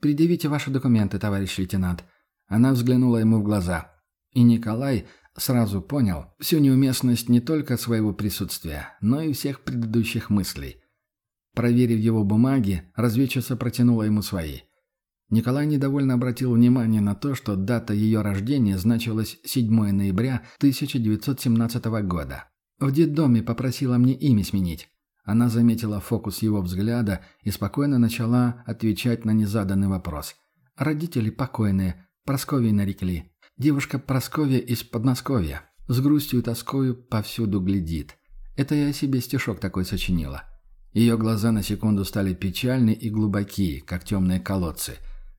«Предъявите ваши документы, товарищ лейтенант». Она взглянула ему в глаза. И Николай сразу понял всю неуместность не только своего присутствия, но и всех предыдущих мыслей. Проверив его бумаги, разведчица протянула ему свои. Николай недовольно обратил внимание на то, что дата ее рождения значилась 7 ноября 1917 года. В детдоме попросила мне имя сменить. Она заметила фокус его взгляда и спокойно начала отвечать на незаданный вопрос. Родители покойные, Просковьей нарекли. Девушка Просковья из Подмосковья. С грустью и тоскою повсюду глядит. Это я себе стишок такой сочинила. Ее глаза на секунду стали печальны и глубоки, как темные колодцы.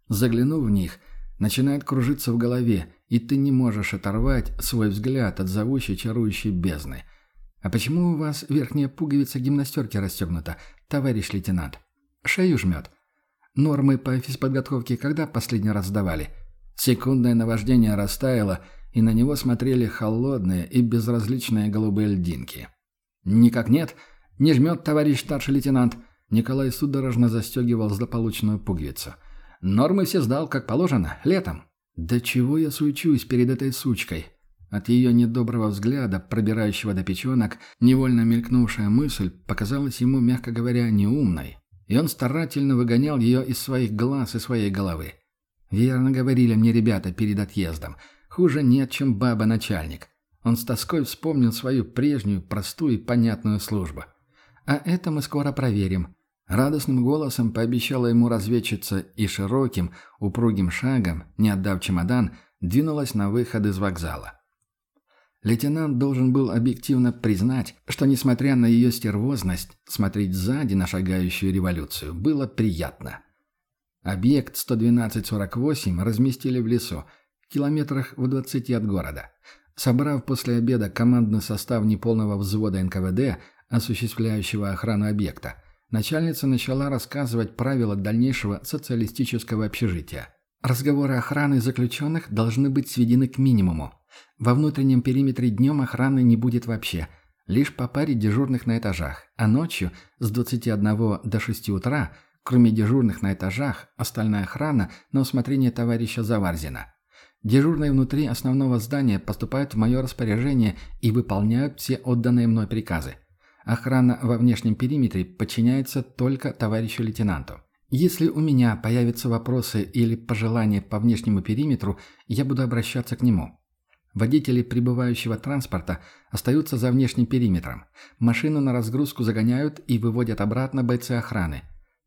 Заглянув в них, начинает кружиться в голове, и ты не можешь оторвать свой взгляд от зовущей чарующей бездны. «А почему у вас верхняя пуговица гимнастерки расстегнута, товарищ лейтенант? Шею жмет. Нормы по физподготовке когда последний раз сдавали?» Секундное наваждение растаяло, и на него смотрели холодные и безразличные голубые льдинки. «Никак нет», «Не жмет, товарищ старший лейтенант!» Николай судорожно застегивал злополучную пуговицу. «Нормы все сдал, как положено, летом». «Да чего я суечусь перед этой сучкой?» От ее недоброго взгляда, пробирающего до печенок, невольно мелькнувшая мысль показалась ему, мягко говоря, неумной. И он старательно выгонял ее из своих глаз и своей головы. Верно говорили мне ребята перед отъездом. Хуже нет, чем баба-начальник. Он с тоской вспомнил свою прежнюю, простую и понятную службу. А это мы скоро проверим». Радостным голосом пообещала ему разведчица и широким, упругим шагом, не отдав чемодан, двинулась на выход из вокзала. Лейтенант должен был объективно признать, что, несмотря на ее стервозность, смотреть сзади на шагающую революцию было приятно. Объект 112-48 разместили в лесу, километрах в 20 от города. Собрав после обеда командный состав неполного взвода НКВД, осуществляющего охрану объекта, начальница начала рассказывать правила дальнейшего социалистического общежития. Разговоры охраны заключенных должны быть сведены к минимуму. Во внутреннем периметре днем охраны не будет вообще, лишь по паре дежурных на этажах, а ночью с 21 до 6 утра Кроме дежурных на этажах, остальная охрана на усмотрение товарища Заварзина. Дежурные внутри основного здания поступают в мое распоряжение и выполняют все отданные мной приказы. Охрана во внешнем периметре подчиняется только товарищу лейтенанту. Если у меня появятся вопросы или пожелания по внешнему периметру, я буду обращаться к нему. Водители прибывающего транспорта остаются за внешним периметром. Машину на разгрузку загоняют и выводят обратно бойцы охраны.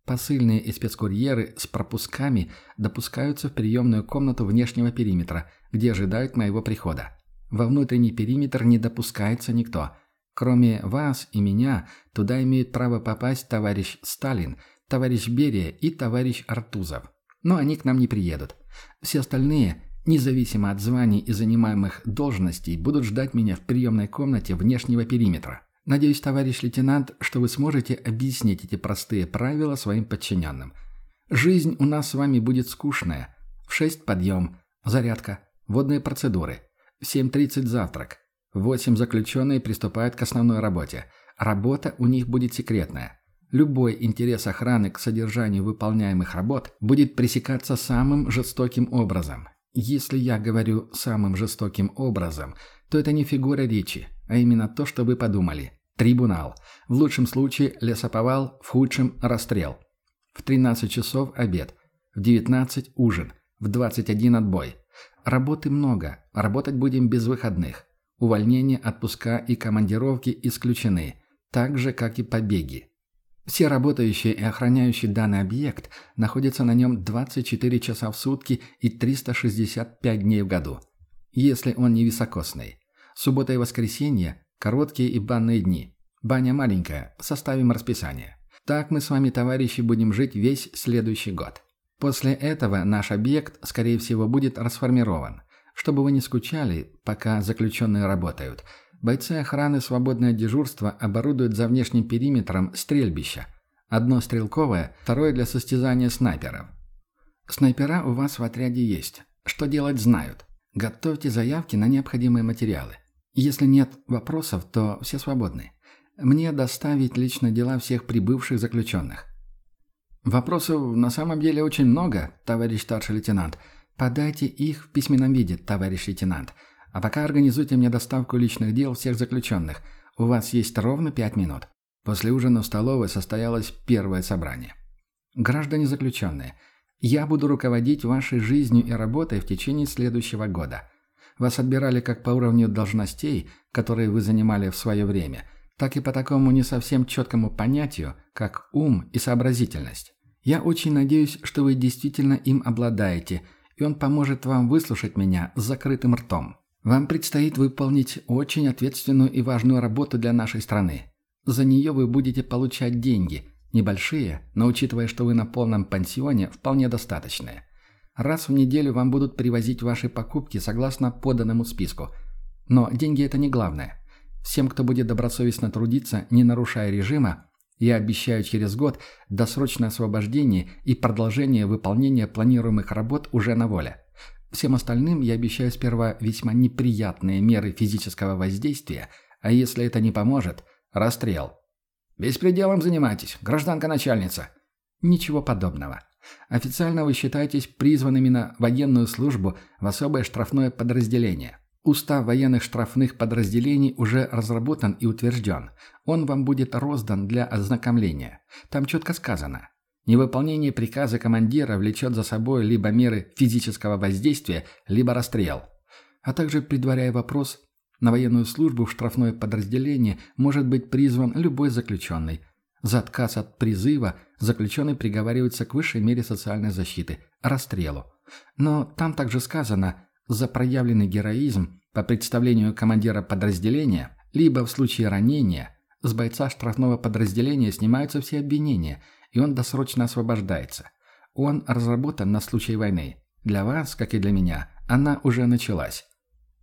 Посыльные и спецкурьеры с пропусками допускаются в приемную комнату внешнего периметра, где ожидают моего прихода. Во внутренний периметр не допускается никто. Кроме вас и меня, туда имеют право попасть товарищ Сталин, товарищ Берия и товарищ Артузов. Но они к нам не приедут. Все остальные, независимо от званий и занимаемых должностей, будут ждать меня в приемной комнате внешнего периметра. Надеюсь, товарищ лейтенант, что вы сможете объяснить эти простые правила своим подчиненным. Жизнь у нас с вами будет скучная. В 6 подъем, зарядка, водные процедуры. В 7.30 завтрак. В 8 заключенные приступают к основной работе. Работа у них будет секретная. Любой интерес охраны к содержанию выполняемых работ будет пресекаться самым жестоким образом. Если я говорю «самым жестоким образом», то это не фигура речи, а именно то, что вы подумали. Трибунал. В лучшем случае лесоповал, в худшем – расстрел. В 13 часов – обед. В 19 – ужин. В 21 – отбой. Работы много, работать будем без выходных. Увольнения, отпуска и командировки исключены, так же, как и побеги. Все работающие и охраняющие данный объект находятся на нем 24 часа в сутки и 365 дней в году, если он не високосный. Суббота и воскресенье Короткие и банные дни. Баня маленькая, составим расписание. Так мы с вами, товарищи, будем жить весь следующий год. После этого наш объект, скорее всего, будет расформирован. Чтобы вы не скучали, пока заключенные работают, бойцы охраны свободное дежурство оборудуют за внешним периметром стрельбища. Одно стрелковое, второе для состязания снайперов. Снайпера у вас в отряде есть. Что делать знают. Готовьте заявки на необходимые материалы. Если нет вопросов, то все свободны. Мне доставить лично дела всех прибывших заключенных. Вопросов на самом деле очень много, товарищ старший лейтенант. Подайте их в письменном виде, товарищ лейтенант. А пока организуйте мне доставку личных дел всех заключенных. У вас есть ровно пять минут. После ужина в столовой состоялось первое собрание. Граждане заключенные, я буду руководить вашей жизнью и работой в течение следующего года – вас отбирали как по уровню должностей, которые вы занимали в свое время, так и по такому не совсем четкому понятию, как ум и сообразительность. Я очень надеюсь, что вы действительно им обладаете, и он поможет вам выслушать меня с закрытым ртом. Вам предстоит выполнить очень ответственную и важную работу для нашей страны. За нее вы будете получать деньги, небольшие, но учитывая, что вы на полном пансионе, вполне достаточные. Раз в неделю вам будут привозить ваши покупки согласно поданному списку. Но деньги это не главное. Всем, кто будет добросовестно трудиться, не нарушая режима, я обещаю через год досрочное освобождение и продолжение выполнения планируемых работ уже на воле. Всем остальным я обещаю сперва весьма неприятные меры физического воздействия, а если это не поможет – расстрел. «Беспределом занимайтесь, гражданка начальница». Ничего подобного. Официально вы считаетесь призванными на военную службу в особое штрафное подразделение. Устав военных штрафных подразделений уже разработан и утвержден. Он вам будет роздан для ознакомления. Там четко сказано. Невыполнение приказа командира влечет за собой либо меры физического воздействия, либо расстрел. А также, предваряя вопрос, на военную службу в штрафное подразделение может быть призван любой заключенный, за отказ от призыва заключенный приговаривается к высшей мере социальной защиты – расстрелу. Но там также сказано «за проявленный героизм по представлению командира подразделения, либо в случае ранения с бойца штрафного подразделения снимаются все обвинения, и он досрочно освобождается. Он разработан на случай войны. Для вас, как и для меня, она уже началась.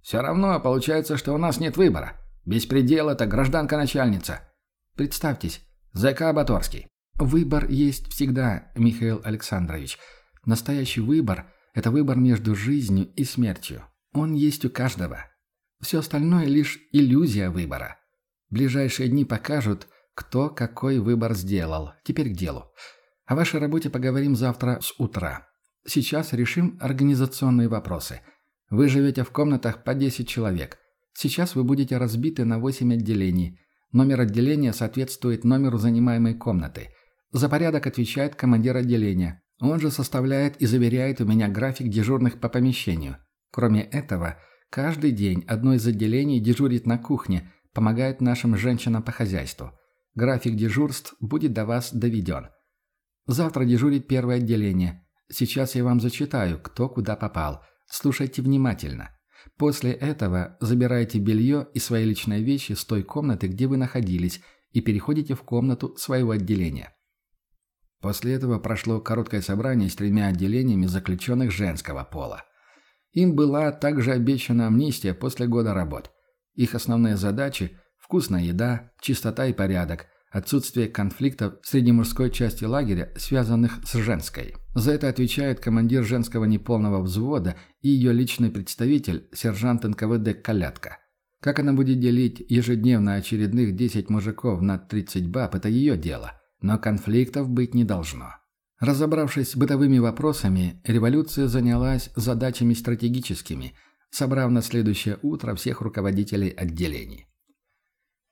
Все равно получается, что у нас нет выбора. Беспредел – это гражданка-начальница. Представьтесь, ЗК Баторский. Выбор есть всегда, Михаил Александрович. Настоящий выбор – это выбор между жизнью и смертью. Он есть у каждого. Все остальное лишь иллюзия выбора. Ближайшие дни покажут, кто какой выбор сделал. Теперь к делу. О вашей работе поговорим завтра с утра. Сейчас решим организационные вопросы. Вы живете в комнатах по 10 человек. Сейчас вы будете разбиты на 8 отделений. Номер отделения соответствует номеру занимаемой комнаты. За порядок отвечает командир отделения. Он же составляет и заверяет у меня график дежурных по помещению. Кроме этого, каждый день одно из отделений дежурит на кухне, помогает нашим женщинам по хозяйству. График дежурств будет до вас доведен. Завтра дежурит первое отделение. Сейчас я вам зачитаю, кто куда попал. Слушайте внимательно. После этого забирайте белье и свои личные вещи с той комнаты, где вы находились, и переходите в комнату своего отделения. После этого прошло короткое собрание с тремя отделениями заключенных женского пола. Им была также обещана амнистия после года работ. Их основные задачи – вкусная еда, чистота и порядок, отсутствие конфликтов среди мужской части лагеря, связанных с женской. За это отвечает командир женского неполного взвода и ее личный представитель, сержант НКВД Калятка. Как она будет делить ежедневно очередных 10 мужиков на 30 баб – это ее дело. Но конфликтов быть не должно. Разобравшись с бытовыми вопросами, революция занялась задачами стратегическими, собрав на следующее утро всех руководителей отделений.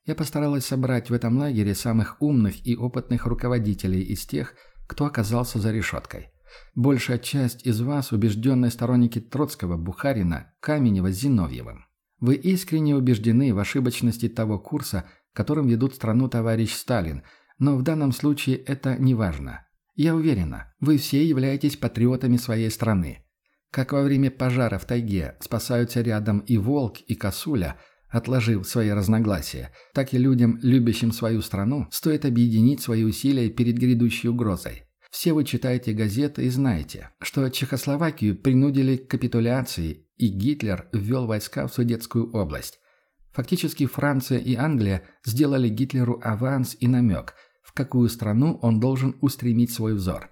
Я постаралась собрать в этом лагере самых умных и опытных руководителей из тех, кто оказался за решеткой. Большая часть из вас – убежденные сторонники Троцкого, Бухарина, Каменева, Зиновьевым. Вы искренне убеждены в ошибочности того курса, которым ведут страну товарищ Сталин, но в данном случае это не важно. Я уверена, вы все являетесь патриотами своей страны. Как во время пожара в тайге спасаются рядом и волк, и косуля – Отложив свои разногласия, так и людям, любящим свою страну, стоит объединить свои усилия перед грядущей угрозой. Все вы читаете газеты и знаете, что Чехословакию принудили к капитуляции, и Гитлер ввел войска в Судетскую область. Фактически Франция и Англия сделали Гитлеру аванс и намек, в какую страну он должен устремить свой взор.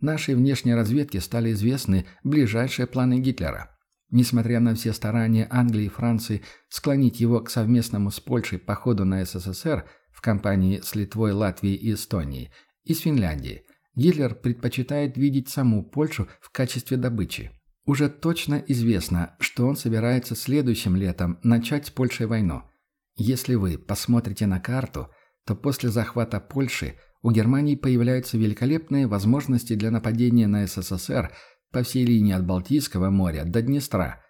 Нашей внешней разведке стали известны ближайшие планы Гитлера. Несмотря на все старания Англии и Франции склонить его к совместному с Польшей походу на СССР в компании с Литвой, Латвией и Эстонией, и с Финляндией, Гитлер предпочитает видеть саму Польшу в качестве добычи. Уже точно известно, что он собирается следующим летом начать с Польшей войну. Если вы посмотрите на карту, то после захвата Польши у Германии появляются великолепные возможности для нападения на СССР – по всей линии от Балтийского моря до Днестра.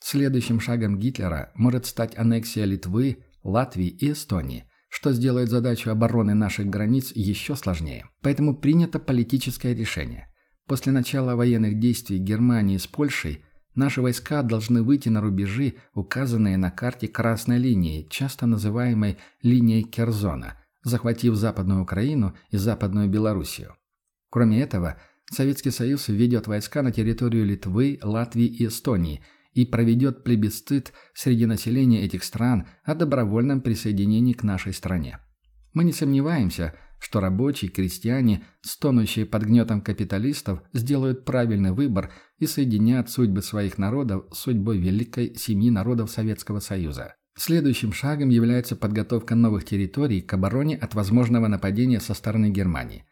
Следующим шагом Гитлера может стать аннексия Литвы, Латвии и Эстонии, что сделает задачу обороны наших границ еще сложнее. Поэтому принято политическое решение. После начала военных действий Германии с Польшей наши войска должны выйти на рубежи, указанные на карте красной линии, часто называемой линией Керзона, захватив Западную Украину и Западную Белоруссию. Кроме этого, Советский Союз введет войска на территорию Литвы, Латвии и Эстонии и проведет плебисцит среди населения этих стран о добровольном присоединении к нашей стране. Мы не сомневаемся, что рабочие, крестьяне, стонущие под гнетом капиталистов, сделают правильный выбор и соединят судьбы своих народов с судьбой великой семьи народов Советского Союза. Следующим шагом является подготовка новых территорий к обороне от возможного нападения со стороны Германии.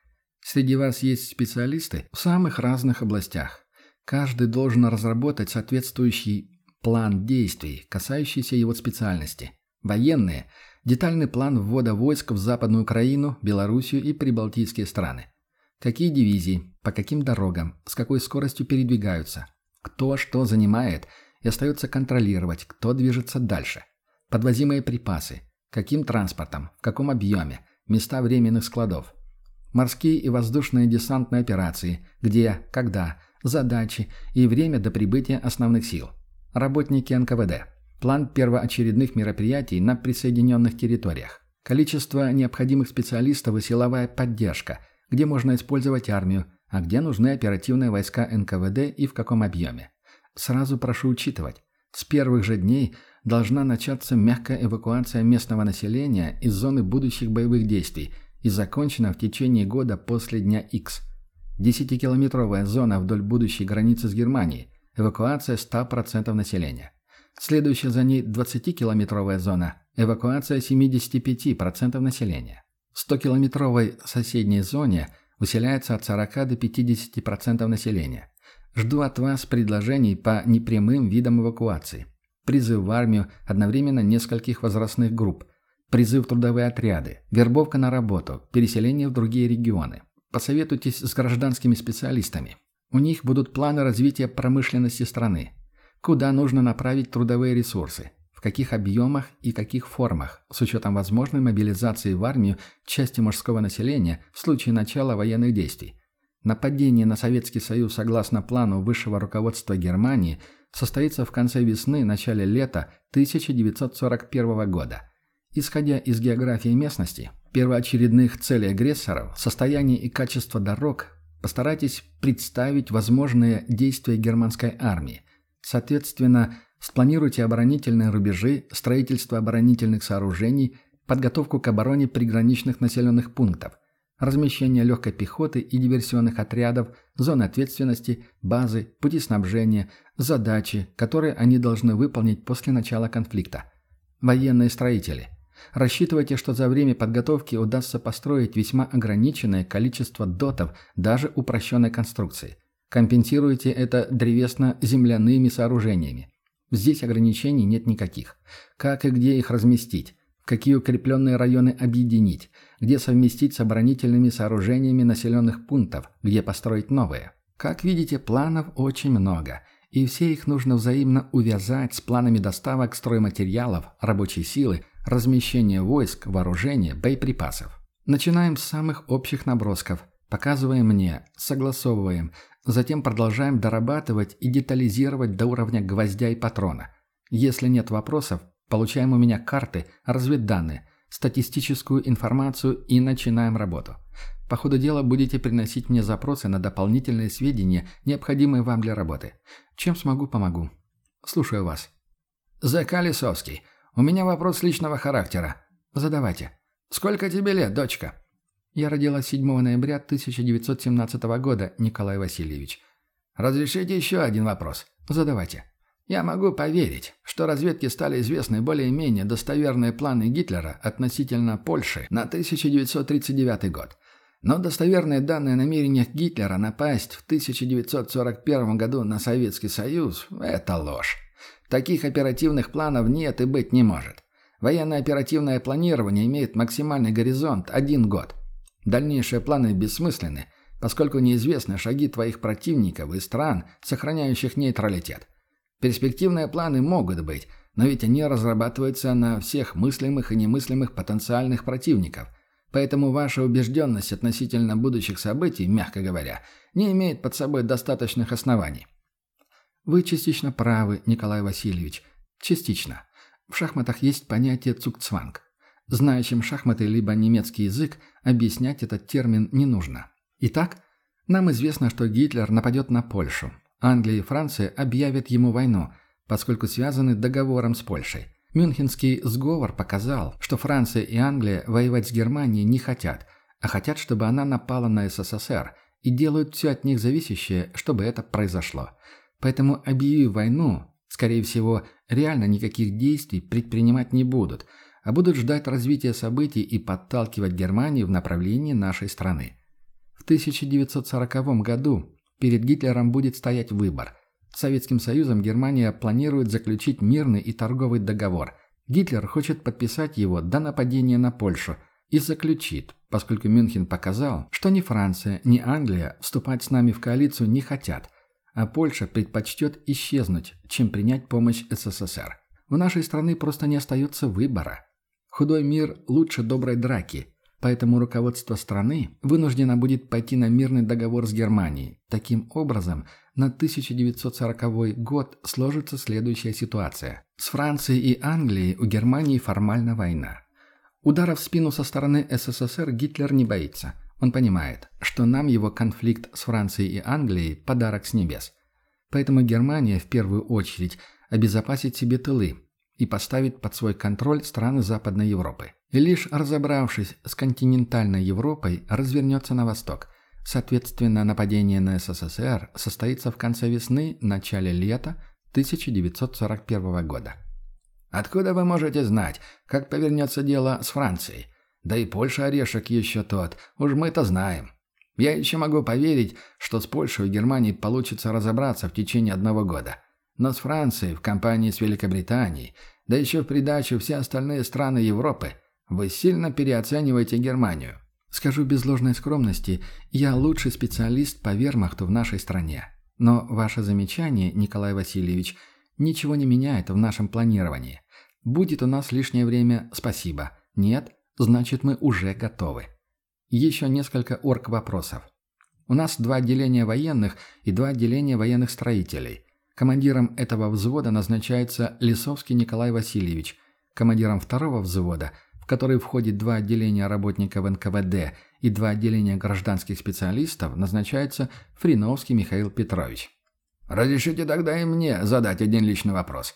Среди вас есть специалисты в самых разных областях. Каждый должен разработать соответствующий план действий, касающийся его специальности. Военные – детальный план ввода войск в Западную Украину, Белоруссию и Прибалтийские страны. Какие дивизии, по каким дорогам, с какой скоростью передвигаются, кто что занимает и остается контролировать, кто движется дальше. Подвозимые припасы, каким транспортом, в каком объеме, места временных складов – Морские и воздушные десантные операции, где, когда, задачи и время до прибытия основных сил. Работники НКВД. План первоочередных мероприятий на присоединенных территориях. Количество необходимых специалистов и силовая поддержка, где можно использовать армию, а где нужны оперативные войска НКВД и в каком объеме. Сразу прошу учитывать, с первых же дней должна начаться мягкая эвакуация местного населения из зоны будущих боевых действий – и закончена в течение года после дня X. Десятикилометровая зона вдоль будущей границы с Германией, эвакуация 100% населения. Следующая за ней 20-километровая зона, эвакуация 75% населения. В 100-километровой соседней зоне усиляется от 40 до 50% населения. Жду от вас предложений по непрямым видам эвакуации. Призыв в армию одновременно нескольких возрастных групп. Призыв в трудовые отряды, вербовка на работу, переселение в другие регионы. Посоветуйтесь с гражданскими специалистами. У них будут планы развития промышленности страны. Куда нужно направить трудовые ресурсы? В каких объемах и каких формах, с учетом возможной мобилизации в армию части мужского населения в случае начала военных действий? Нападение на Советский Союз согласно плану высшего руководства Германии состоится в конце весны, начале лета 1941 года. Исходя из географии местности, первоочередных целей агрессоров, состояния и качества дорог, постарайтесь представить возможные действия германской армии. Соответственно, спланируйте оборонительные рубежи, строительство оборонительных сооружений, подготовку к обороне приграничных населенных пунктов – размещение легкой пехоты и диверсионных отрядов, зоны ответственности, базы, пути снабжения, задачи, которые они должны выполнить после начала конфликта. Военные строители. Рассчитывайте, что за время подготовки удастся построить весьма ограниченное количество дотов даже упрощенной конструкции. Компенсируйте это древесно-земляными сооружениями. Здесь ограничений нет никаких. Как и где их разместить? какие укрепленные районы объединить, где совместить с оборонительными сооружениями населенных пунктов, где построить новые. Как видите, планов очень много, и все их нужно взаимно увязать с планами доставок стройматериалов, рабочей силы, размещения войск, вооружения, боеприпасов. Начинаем с самых общих набросков, показываем мне, согласовываем, затем продолжаем дорабатывать и детализировать до уровня гвоздя и патрона. Если нет вопросов, Получаем у меня карты, разведданные, статистическую информацию и начинаем работу. По ходу дела будете приносить мне запросы на дополнительные сведения, необходимые вам для работы. Чем смогу, помогу. Слушаю вас. ЗК Лисовский. У меня вопрос личного характера. Задавайте. Сколько тебе лет, дочка? Я родилась 7 ноября 1917 года, Николай Васильевич. Разрешите еще один вопрос. Задавайте. Я могу поверить, что разведке стали известны более-менее достоверные планы Гитлера относительно Польши на 1939 год. Но достоверные данные о намерениях Гитлера напасть в 1941 году на Советский Союз – это ложь. Таких оперативных планов нет и быть не может. Военно-оперативное планирование имеет максимальный горизонт – один год. Дальнейшие планы бессмысленны, поскольку неизвестны шаги твоих противников и стран, сохраняющих нейтралитет – Перспективные планы могут быть, но ведь они разрабатываются на всех мыслимых и немыслимых потенциальных противников. Поэтому ваша убежденность относительно будущих событий, мягко говоря, не имеет под собой достаточных оснований. Вы частично правы, Николай Васильевич. Частично. В шахматах есть понятие цукцванг. Знающим шахматы либо немецкий язык объяснять этот термин не нужно. Итак, нам известно, что Гитлер нападет на Польшу, Англия и Франция объявят ему войну, поскольку связаны договором с Польшей. Мюнхенский сговор показал, что Франция и Англия воевать с Германией не хотят, а хотят, чтобы она напала на СССР, и делают все от них зависящее, чтобы это произошло. Поэтому, объявив войну, скорее всего, реально никаких действий предпринимать не будут, а будут ждать развития событий и подталкивать Германию в направлении нашей страны. В 1940 году Перед Гитлером будет стоять выбор. С Советским Союзом Германия планирует заключить мирный и торговый договор. Гитлер хочет подписать его до нападения на Польшу и заключит, поскольку Мюнхен показал, что ни Франция, ни Англия вступать с нами в коалицию не хотят, а Польша предпочтет исчезнуть, чем принять помощь СССР. У нашей страны просто не остается выбора. Худой мир лучше доброй драки – Поэтому руководство страны вынуждено будет пойти на мирный договор с Германией. Таким образом, на 1940 год сложится следующая ситуация. С Францией и Англией у Германии формально война. Удара в спину со стороны СССР Гитлер не боится. Он понимает, что нам его конфликт с Францией и Англией – подарок с небес. Поэтому Германия в первую очередь обезопасит себе тылы и поставит под свой контроль страны Западной Европы. И лишь разобравшись с континентальной Европой, развернется на восток. Соответственно, нападение на СССР состоится в конце весны, начале лета 1941 года. Откуда вы можете знать, как повернется дело с Францией? Да и Польша орешек еще тот, уж мы это знаем. Я еще могу поверить, что с Польшей и Германией получится разобраться в течение одного года. Но с Францией, в компании с Великобританией, да еще в придачу все остальные страны Европы, вы сильно переоцениваете Германию. Скажу без ложной скромности, я лучший специалист по вермахту в нашей стране. Но ваше замечание, Николай Васильевич, ничего не меняет в нашем планировании. Будет у нас лишнее время – спасибо. Нет, значит мы уже готовы. Еще несколько орг-вопросов. У нас два отделения военных и два отделения военных строителей. Командиром этого взвода назначается Лисовский Николай Васильевич. Командиром второго взвода – который входит два отделения работников НКВД и два отделения гражданских специалистов, назначается Фриновский Михаил Петрович. «Разрешите тогда и мне задать один личный вопрос?»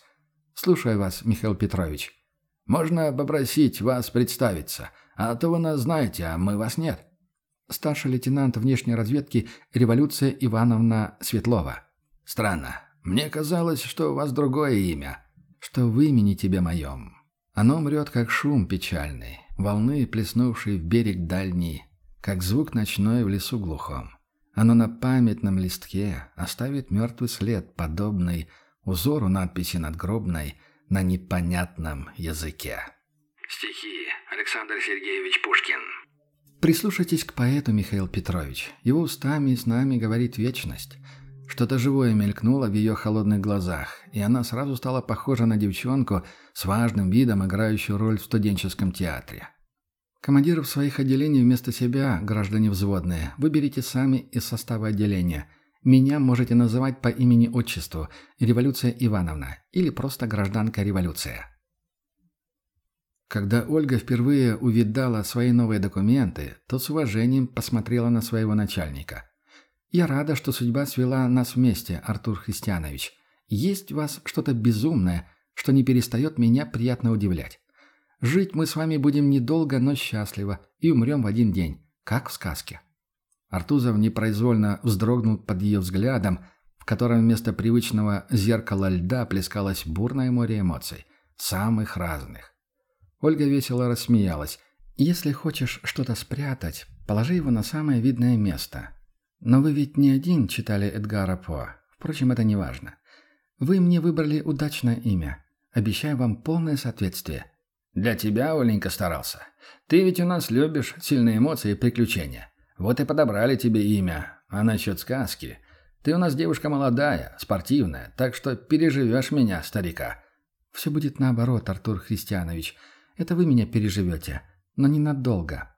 «Слушаю вас, Михаил Петрович». «Можно попросить вас представиться, а то вы нас знаете, а мы вас нет». Старший лейтенант внешней разведки Революция Ивановна Светлова. «Странно. Мне казалось, что у вас другое имя. Что в имени тебе моем. Оно мрет, как шум печальный, волны, плеснувшие в берег дальний, как звук ночной в лесу глухом. Оно на памятном листке оставит мертвый след, подобный узору надписи надгробной на непонятном языке. Стихи. Александр Сергеевич Пушкин. Прислушайтесь к поэту, Михаил Петрович. Его устами и с нами говорит вечность. Что-то живое мелькнуло в ее холодных глазах, и она сразу стала похожа на девчонку с важным видом, играющую роль в студенческом театре. Командиров своих отделений вместо себя, граждане взводные, выберите сами из состава отделения. Меня можете называть по имени-отчеству Революция Ивановна или просто гражданка Революция. Когда Ольга впервые увидала свои новые документы, то с уважением посмотрела на своего начальника – я рада, что судьба свела нас вместе, Артур Христианович. Есть в вас что-то безумное, что не перестает меня приятно удивлять. Жить мы с вами будем недолго, но счастливо, и умрем в один день, как в сказке». Артузов непроизвольно вздрогнул под ее взглядом, в котором вместо привычного зеркала льда плескалось бурное море эмоций, самых разных. Ольга весело рассмеялась. «Если хочешь что-то спрятать, положи его на самое видное место. Но вы ведь не один читали Эдгара По. Впрочем, это не важно. Вы мне выбрали удачное имя. Обещаю вам полное соответствие. Для тебя, Оленька, старался. Ты ведь у нас любишь сильные эмоции и приключения. Вот и подобрали тебе имя. А насчет сказки... Ты у нас девушка молодая, спортивная, так что переживешь меня, старика. Все будет наоборот, Артур Христианович. Это вы меня переживете, но ненадолго.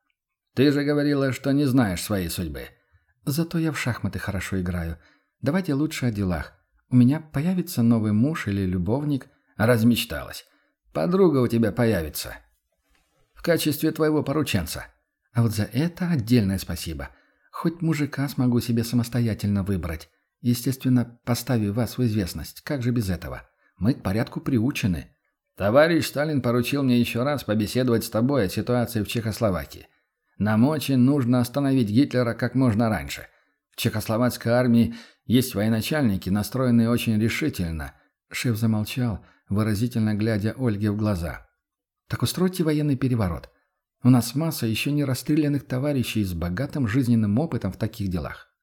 Ты же говорила, что не знаешь своей судьбы. Зато я в шахматы хорошо играю. Давайте лучше о делах. У меня появится новый муж или любовник. Размечталась. Подруга у тебя появится. В качестве твоего порученца. А вот за это отдельное спасибо. Хоть мужика смогу себе самостоятельно выбрать. Естественно, поставив вас в известность. Как же без этого? Мы к порядку приучены. Товарищ Сталин поручил мне еще раз побеседовать с тобой о ситуации в Чехословакии. Нам очень нужно остановить Гитлера как можно раньше. В чехословацкой армии есть военачальники, настроенные очень решительно». Шеф замолчал, выразительно глядя Ольге в глаза. «Так устройте военный переворот. У нас масса еще не расстрелянных товарищей с богатым жизненным опытом в таких делах.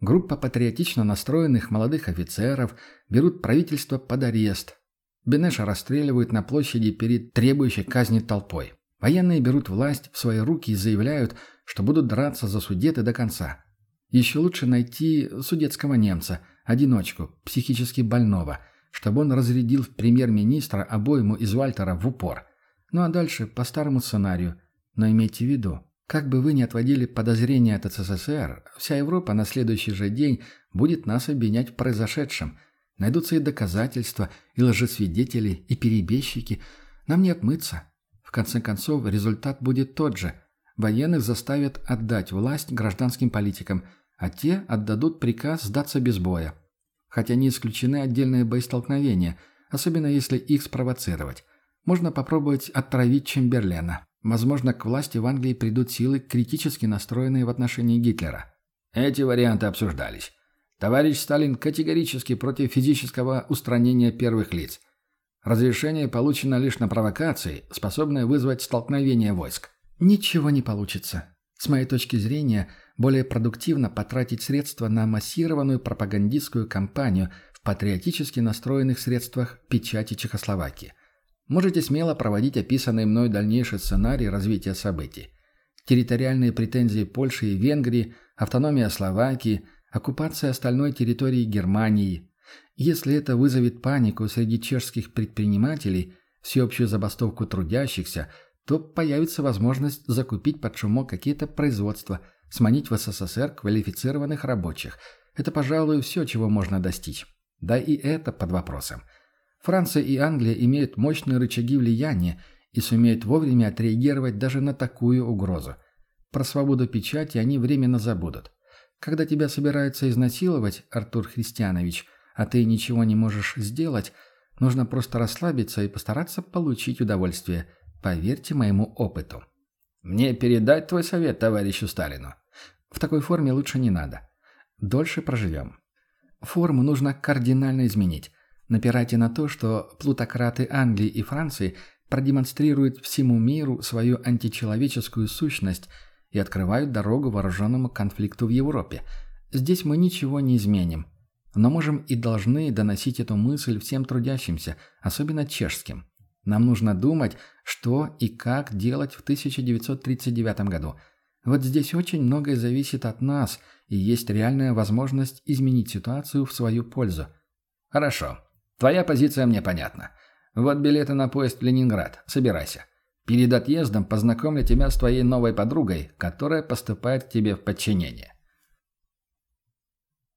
Группа патриотично настроенных молодых офицеров берут правительство под арест. Бенеша расстреливают на площади перед требующей казни толпой. Военные берут власть в свои руки и заявляют, что будут драться за судеты до конца. Еще лучше найти судетского немца, одиночку, психически больного, чтобы он разрядил в премьер-министра обойму из Вальтера в упор. Ну а дальше по старому сценарию. Но имейте в виду, как бы вы ни отводили подозрения от СССР, вся Европа на следующий же день будет нас обвинять в произошедшем. Найдутся и доказательства, и лжесвидетели, и перебежчики. Нам не отмыться конце концов, результат будет тот же. Военных заставят отдать власть гражданским политикам, а те отдадут приказ сдаться без боя. Хотя не исключены отдельные боестолкновения, особенно если их спровоцировать. Можно попробовать отравить Чемберлена. Возможно, к власти в Англии придут силы, критически настроенные в отношении Гитлера. Эти варианты обсуждались. Товарищ Сталин категорически против физического устранения первых лиц. Разрешение получено лишь на провокации, способные вызвать столкновение войск. Ничего не получится. С моей точки зрения, более продуктивно потратить средства на массированную пропагандистскую кампанию в патриотически настроенных средствах печати Чехословакии. Можете смело проводить описанный мной дальнейший сценарий развития событий. Территориальные претензии Польши и Венгрии, автономия Словакии, оккупация остальной территории Германии. Если это вызовет панику среди чешских предпринимателей, всеобщую забастовку трудящихся, то появится возможность закупить под шумок какие-то производства, сманить в СССР квалифицированных рабочих. Это, пожалуй, все, чего можно достичь. Да и это под вопросом. Франция и Англия имеют мощные рычаги влияния и сумеют вовремя отреагировать даже на такую угрозу. Про свободу печати они временно забудут. Когда тебя собираются изнасиловать, Артур Христианович, а ты ничего не можешь сделать, нужно просто расслабиться и постараться получить удовольствие – Поверьте моему опыту. Мне передать твой совет товарищу Сталину? В такой форме лучше не надо. Дольше проживем. Форму нужно кардинально изменить. Напирайте на то, что плутократы Англии и Франции продемонстрируют всему миру свою античеловеческую сущность и открывают дорогу вооруженному конфликту в Европе. Здесь мы ничего не изменим. Но можем и должны доносить эту мысль всем трудящимся, особенно чешским. Нам нужно думать, что и как делать в 1939 году. Вот здесь очень многое зависит от нас, и есть реальная возможность изменить ситуацию в свою пользу. Хорошо. Твоя позиция мне понятна. Вот билеты на поезд в Ленинград. Собирайся. Перед отъездом познакомлю тебя с твоей новой подругой, которая поступает к тебе в подчинение.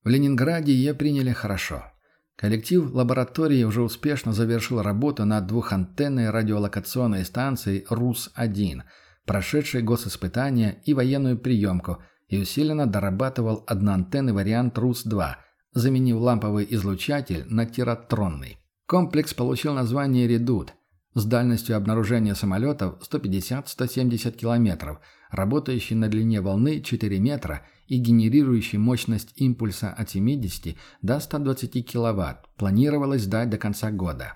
В Ленинграде ее приняли хорошо. Коллектив лаборатории уже успешно завершил работу над двухантенной радиолокационной станцией РУС-1, прошедшей госиспытания и военную приемку, и усиленно дорабатывал одноантенный вариант РУС-2, заменив ламповый излучатель на тиратронный. Комплекс получил название «Редут», с дальностью обнаружения самолетов 150-170 км, работающий на длине волны 4 метра и генерирующий мощность импульса от 70 до 120 кВт, планировалось сдать до конца года.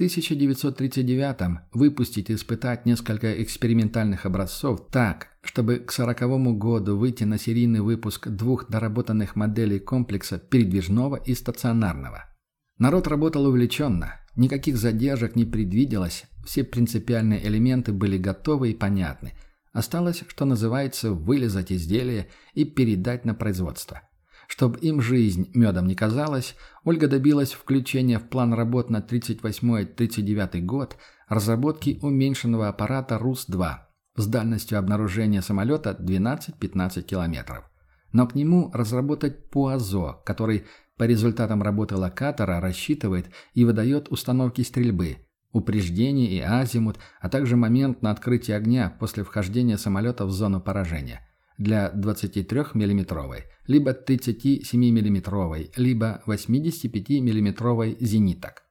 В 1939 выпустить и испытать несколько экспериментальных образцов так, чтобы к 1940 году выйти на серийный выпуск двух доработанных моделей комплекса передвижного и стационарного. Народ работал увлеченно, Никаких задержек не предвиделось, все принципиальные элементы были готовы и понятны. Осталось, что называется, вылезать изделие и передать на производство. Чтобы им жизнь медом не казалась, Ольга добилась включения в план работ на 38-39 год разработки уменьшенного аппарата РУС-2 с дальностью обнаружения самолета 12-15 километров. Но к нему разработать ПУАЗО, который по результатам работы локатора рассчитывает и выдает установки стрельбы, упреждение и азимут, а также момент на открытие огня после вхождения самолета в зону поражения для 23 миллиметровой либо 37 миллиметровой либо 85 миллиметровой зениток.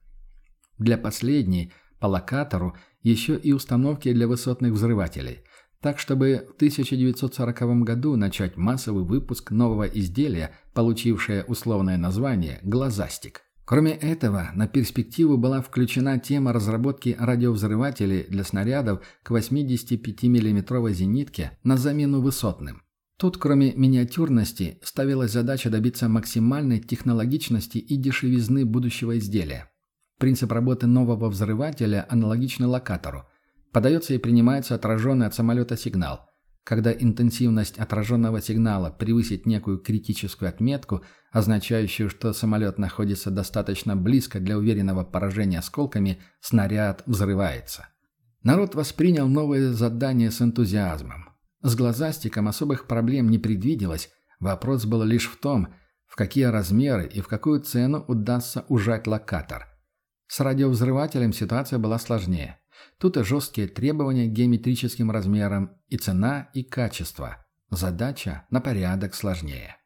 Для последней, по локатору, еще и установки для высотных взрывателей – так, чтобы в 1940 году начать массовый выпуск нового изделия, получившее условное название «глазастик». Кроме этого, на перспективу была включена тема разработки радиовзрывателей для снарядов к 85 миллиметровой зенитке на замену высотным. Тут, кроме миниатюрности, ставилась задача добиться максимальной технологичности и дешевизны будущего изделия. Принцип работы нового взрывателя аналогичный локатору – Подается и принимается отраженный от самолета сигнал. Когда интенсивность отраженного сигнала превысит некую критическую отметку, означающую, что самолет находится достаточно близко для уверенного поражения осколками, снаряд взрывается. Народ воспринял новое задание с энтузиазмом. С глазастиком особых проблем не предвиделось, вопрос был лишь в том, в какие размеры и в какую цену удастся ужать локатор. С радиовзрывателем ситуация была сложнее. Тут и жесткие требования к геометрическим размерам, и цена, и качество. Задача на порядок сложнее.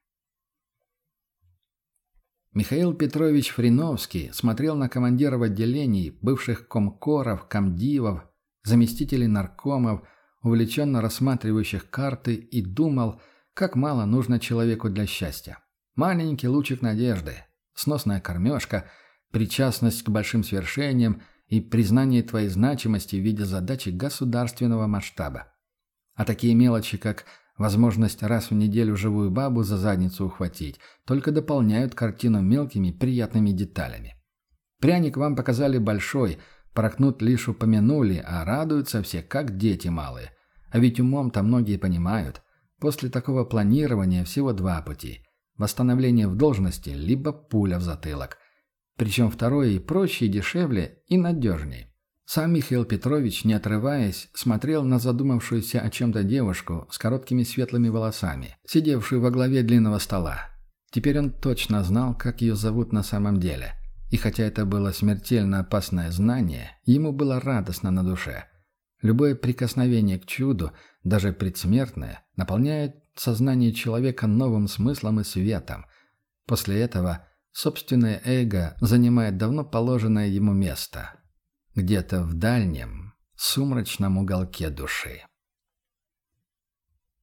Михаил Петрович Фриновский смотрел на командиров отделений, бывших комкоров, комдивов, заместителей наркомов, увлеченно рассматривающих карты, и думал, как мало нужно человеку для счастья. Маленький лучик надежды, сносная кормежка, причастность к большим свершениям – и признание твоей значимости в виде задачи государственного масштаба. А такие мелочи, как возможность раз в неделю живую бабу за задницу ухватить, только дополняют картину мелкими приятными деталями. Пряник вам показали большой, прокнут лишь упомянули, а радуются все, как дети малые. А ведь умом-то многие понимают. После такого планирования всего два пути. Восстановление в должности, либо пуля в затылок. Причем второе и проще, и дешевле, и надежнее. Сам Михаил Петрович, не отрываясь, смотрел на задумавшуюся о чем-то девушку с короткими светлыми волосами, сидевшую во главе длинного стола. Теперь он точно знал, как ее зовут на самом деле. И хотя это было смертельно опасное знание, ему было радостно на душе. Любое прикосновение к чуду, даже предсмертное, наполняет сознание человека новым смыслом и светом. После этого собственное эго занимает давно положенное ему место – где-то в дальнем, сумрачном уголке души.